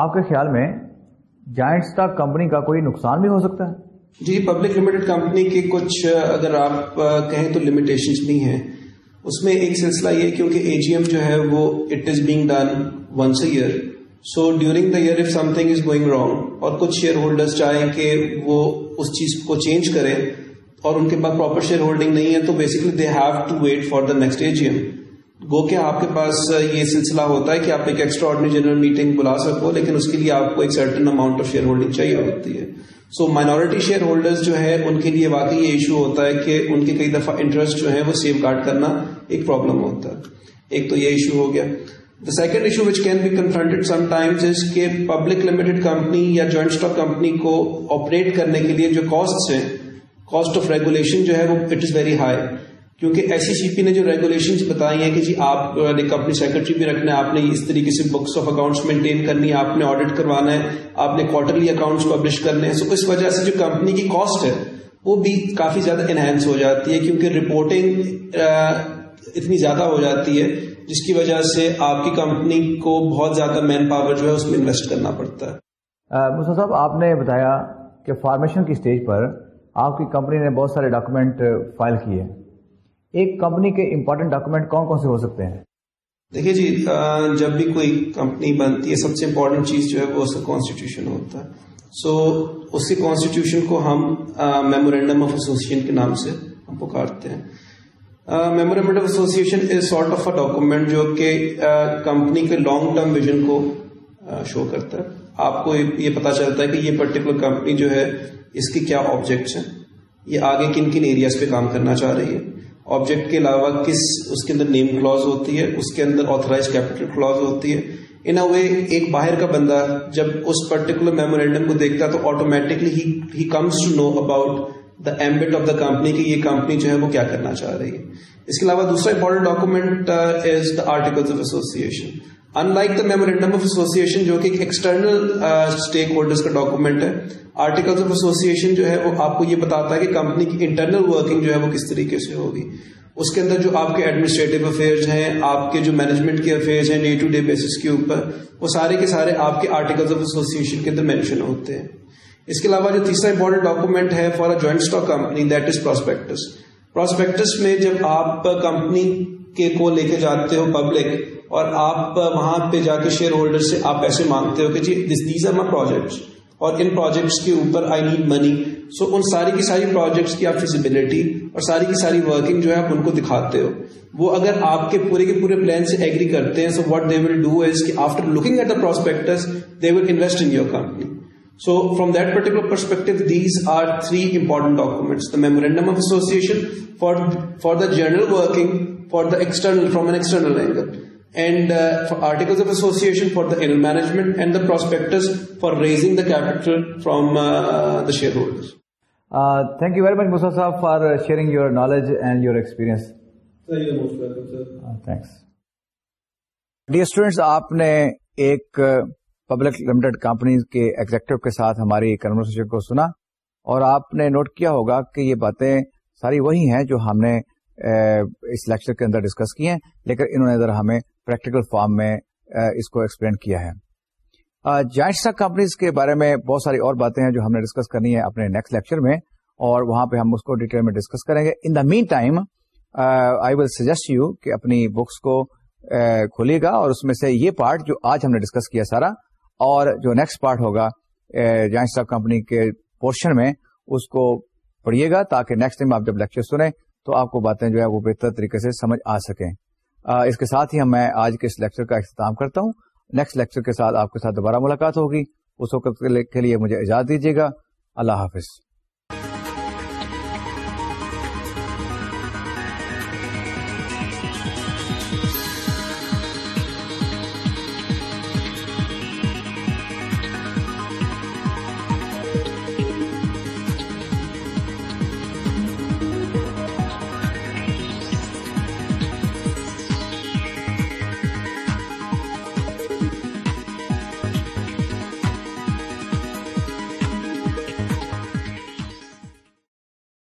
A: آپ کے خیال میں جائنٹس کا کمپنی کا کوئی نقصان بھی ہو سکتا ہے
B: جی پبلک لمیٹڈ کمپنی کے کچھ اگر آپ کہیں تو لمیٹیشن بھی ہیں اس میں ایک سلسلہ یہ کیونکہ اے جی ایم جو ہے وہ it is being done once a year so during the year if something is going wrong اور کچھ شیئر ہولڈرس چاہیں کہ وہ اس چیز کو چینج کریں اور ان کے پاس پراپر شیئر ہولڈنگ نہیں ہے تو basically they have to wait for the next A G M گو کہ آپ کے پاس یہ سلسلہ ہوتا ہے کہ آپ ایکسٹرا آرڈنری جنرل میٹنگ بلا سکو لیکن اس کے لیے آپ کو ایک certain amount of shareholding چاہیے ہوتی ہے سو مائنورٹی شیئر ہولڈرز جو ہے ان کے لیے واقعی یہ ایشو ہوتا ہے کہ ان کے کئی دفعہ انٹرسٹ جو ہے وہ سیو گارڈ کرنا ایک پرابلم ہوتا ہے ایک تو یہ ایشو ہو گیا the second issue which can be confronted sometimes is کہ پبلک لمیٹڈ کمپنی یا جوائنٹ اسٹاک کمپنی کو آپریٹ کرنے کے لیے جو کاسٹ ہیں کاسٹ آف ریگولیشن جو ہے وہ اٹ از ویری ہائی کیونکہ ایس سی سی پی نے جو ریگولیشن بتائی ہیں کہ جی آپ نے کمپنی سیکرٹری بھی رکھنا ہے آپ نے اس طریقے سے بکس آف اکاؤنٹس مینٹین کرنی ہے آپ نے آڈٹ کروانا ہے آپ نے کوارٹرلی اکاؤنٹس پبلش کرنے ہیں سو اس وجہ سے جو کمپنی کی کاسٹ ہے وہ بھی کافی زیادہ انہینس ہو جاتی ہے کیونکہ رپورٹنگ اتنی زیادہ ہو جاتی ہے جس کی وجہ سے آپ کی کمپنی کو بہت زیادہ مین پاور جو ہے اس میں انویسٹ کرنا پڑتا ہے
A: صاحب آپ نے بتایا کہ فارمیشن کی اسٹیج پر آپ کی کمپنی نے بہت سارے ڈاکومنٹ فائل کیے ہیں ایک کمپنی کے امپورٹنٹ ڈاکومنٹ کون کون سے ہو سکتے ہیں
B: دیکھیے جی جب بھی کوئی کمپنی بنتی ہے سب سے امپورٹنٹ چیز جو ہے وہ اس کا کانسٹیٹیوشن ہوتا ہے سو so, اسی کانسٹیٹیوشن کو ہم میمورینڈم آف ایسوسیشن کے نام سے ہم پکارتے ہیں memorandum association is sort of a document جو کہ کمپنی کے لانگ ٹرم ویژن کو شو کرتا ہے آپ کو یہ پتا چلتا ہے کہ یہ پرٹیکولر کمپنی جو ہے اس کی کیا آبجیکٹس ہیں یہ آگے کن کن ایریاز پہ کام کرنا چاہ رہی ہے آبجیکٹ کے کے علاوہ کس اس اندر نیم کلوز ہوتی ہے اس کے اندر آترائز کیپٹل کلوز ہوتی ہے ان اے وے ایک باہر کا بندہ جب اس پرٹیکولر میمورینڈم کو دیکھتا ہے تو automatically he comes to know about the ambit of the company کی یہ کمپنی جو ہے وہ کیا کرنا چاہ رہی ہے اس کے علاوہ دوسرا important document is the articles of association in like the memorandum of association جو کہ ایکسٹرنل اسٹیک ہولڈرس کا ڈاکومنٹ ہے آرٹیکل آف ایسوسیشن جو ہے وہ آپ کو یہ بتاتا ہے کہ کمپنی کی انٹرنل ورکنگ جو ہے وہ کس طریقے سے ہوگی اس کے اندر جو آپ کے ایڈمنسٹریٹو افیئرز ہیں آپ کے جو مینجمنٹ کے افیئرز ہیں ڈے ٹو ڈے بیسس کے اوپر وہ سارے کے سارے آپ کے آرٹیکل آف ایسوسیشن کے اندر مینشن ہوتے ہیں اس کے علاوہ جو تیسرا امپورٹنٹ ڈاکومنٹ ہے for a joint stock company that is prospectus prospectus میں جب آپ کمپنی کے کو لے کے جاتے ہو پبلک اور آپ وہاں پہ جا کے شیئر ہولڈر سے آپ پیسے مانگتے ہو کہ this these are my projects اور ان پروجیکٹس کے اوپر آئی نیڈ منی سو ان ساری کی ساری پروجیکٹس کی آپ فیزیبلٹی اور ساری کی ساری ورکنگ جو ہے آپ ان کو دکھاتے ہو وہ اگر آپ کے پورے کے پورے پلان سے ایگری کرتے ہیں so what they will do is کہ after looking at the prospectus they will invest in your company so firm درٹیکل پرکنگ فارجمنٹ and the from the shareholder
A: thank you very much مسترگ you your knowledge and you experience آپ نے ایک public limited company کے executive کے ساتھ ہماری conversion کو سنا اور آپ نے نوٹ کیا ہوگا کہ یہ باتیں ساری وہی ہیں جو ہم نے اس لیکچر کے اندر ڈسکس کی ہیں لیکن انہوں نے ہمیں پریکٹیکل فارم میں اس کو ایکسپلین کیا ہے اسٹاک کمپنیز کے بارے میں بہت ساری اور باتیں ہیں جو ہم نے ڈسکس کرنی ہے اپنے نیکسٹ لیکچر میں اور وہاں پہ ہم اس کو ڈیٹیل میں ڈسکس کریں گے in the meantime I will suggest you کہ اپنی بکس کو کھولیے گا اور اس میں سے یہ پارٹ جو آج ہم نے ڈسکس کیا سارا اور جو نیکسٹ پارٹ ہوگا اسٹاک کمپنی کے پورشن میں اس کو پڑھیے گا تاکہ نیکسٹ ٹائم آپ جب لیکچر سنیں تو آپ کو باتیں جو ہے وہ بہتر طریقے سے سمجھ آ سکیں اس کے ساتھ ہی میں آج کے اس لیکچر کا اختتام کرتا ہوں نیکسٹ لیکچر کے ساتھ آپ کے ساتھ دوبارہ ملاقات ہوگی اس وقت کے لیے مجھے اجازت دیجیے گا اللہ حافظ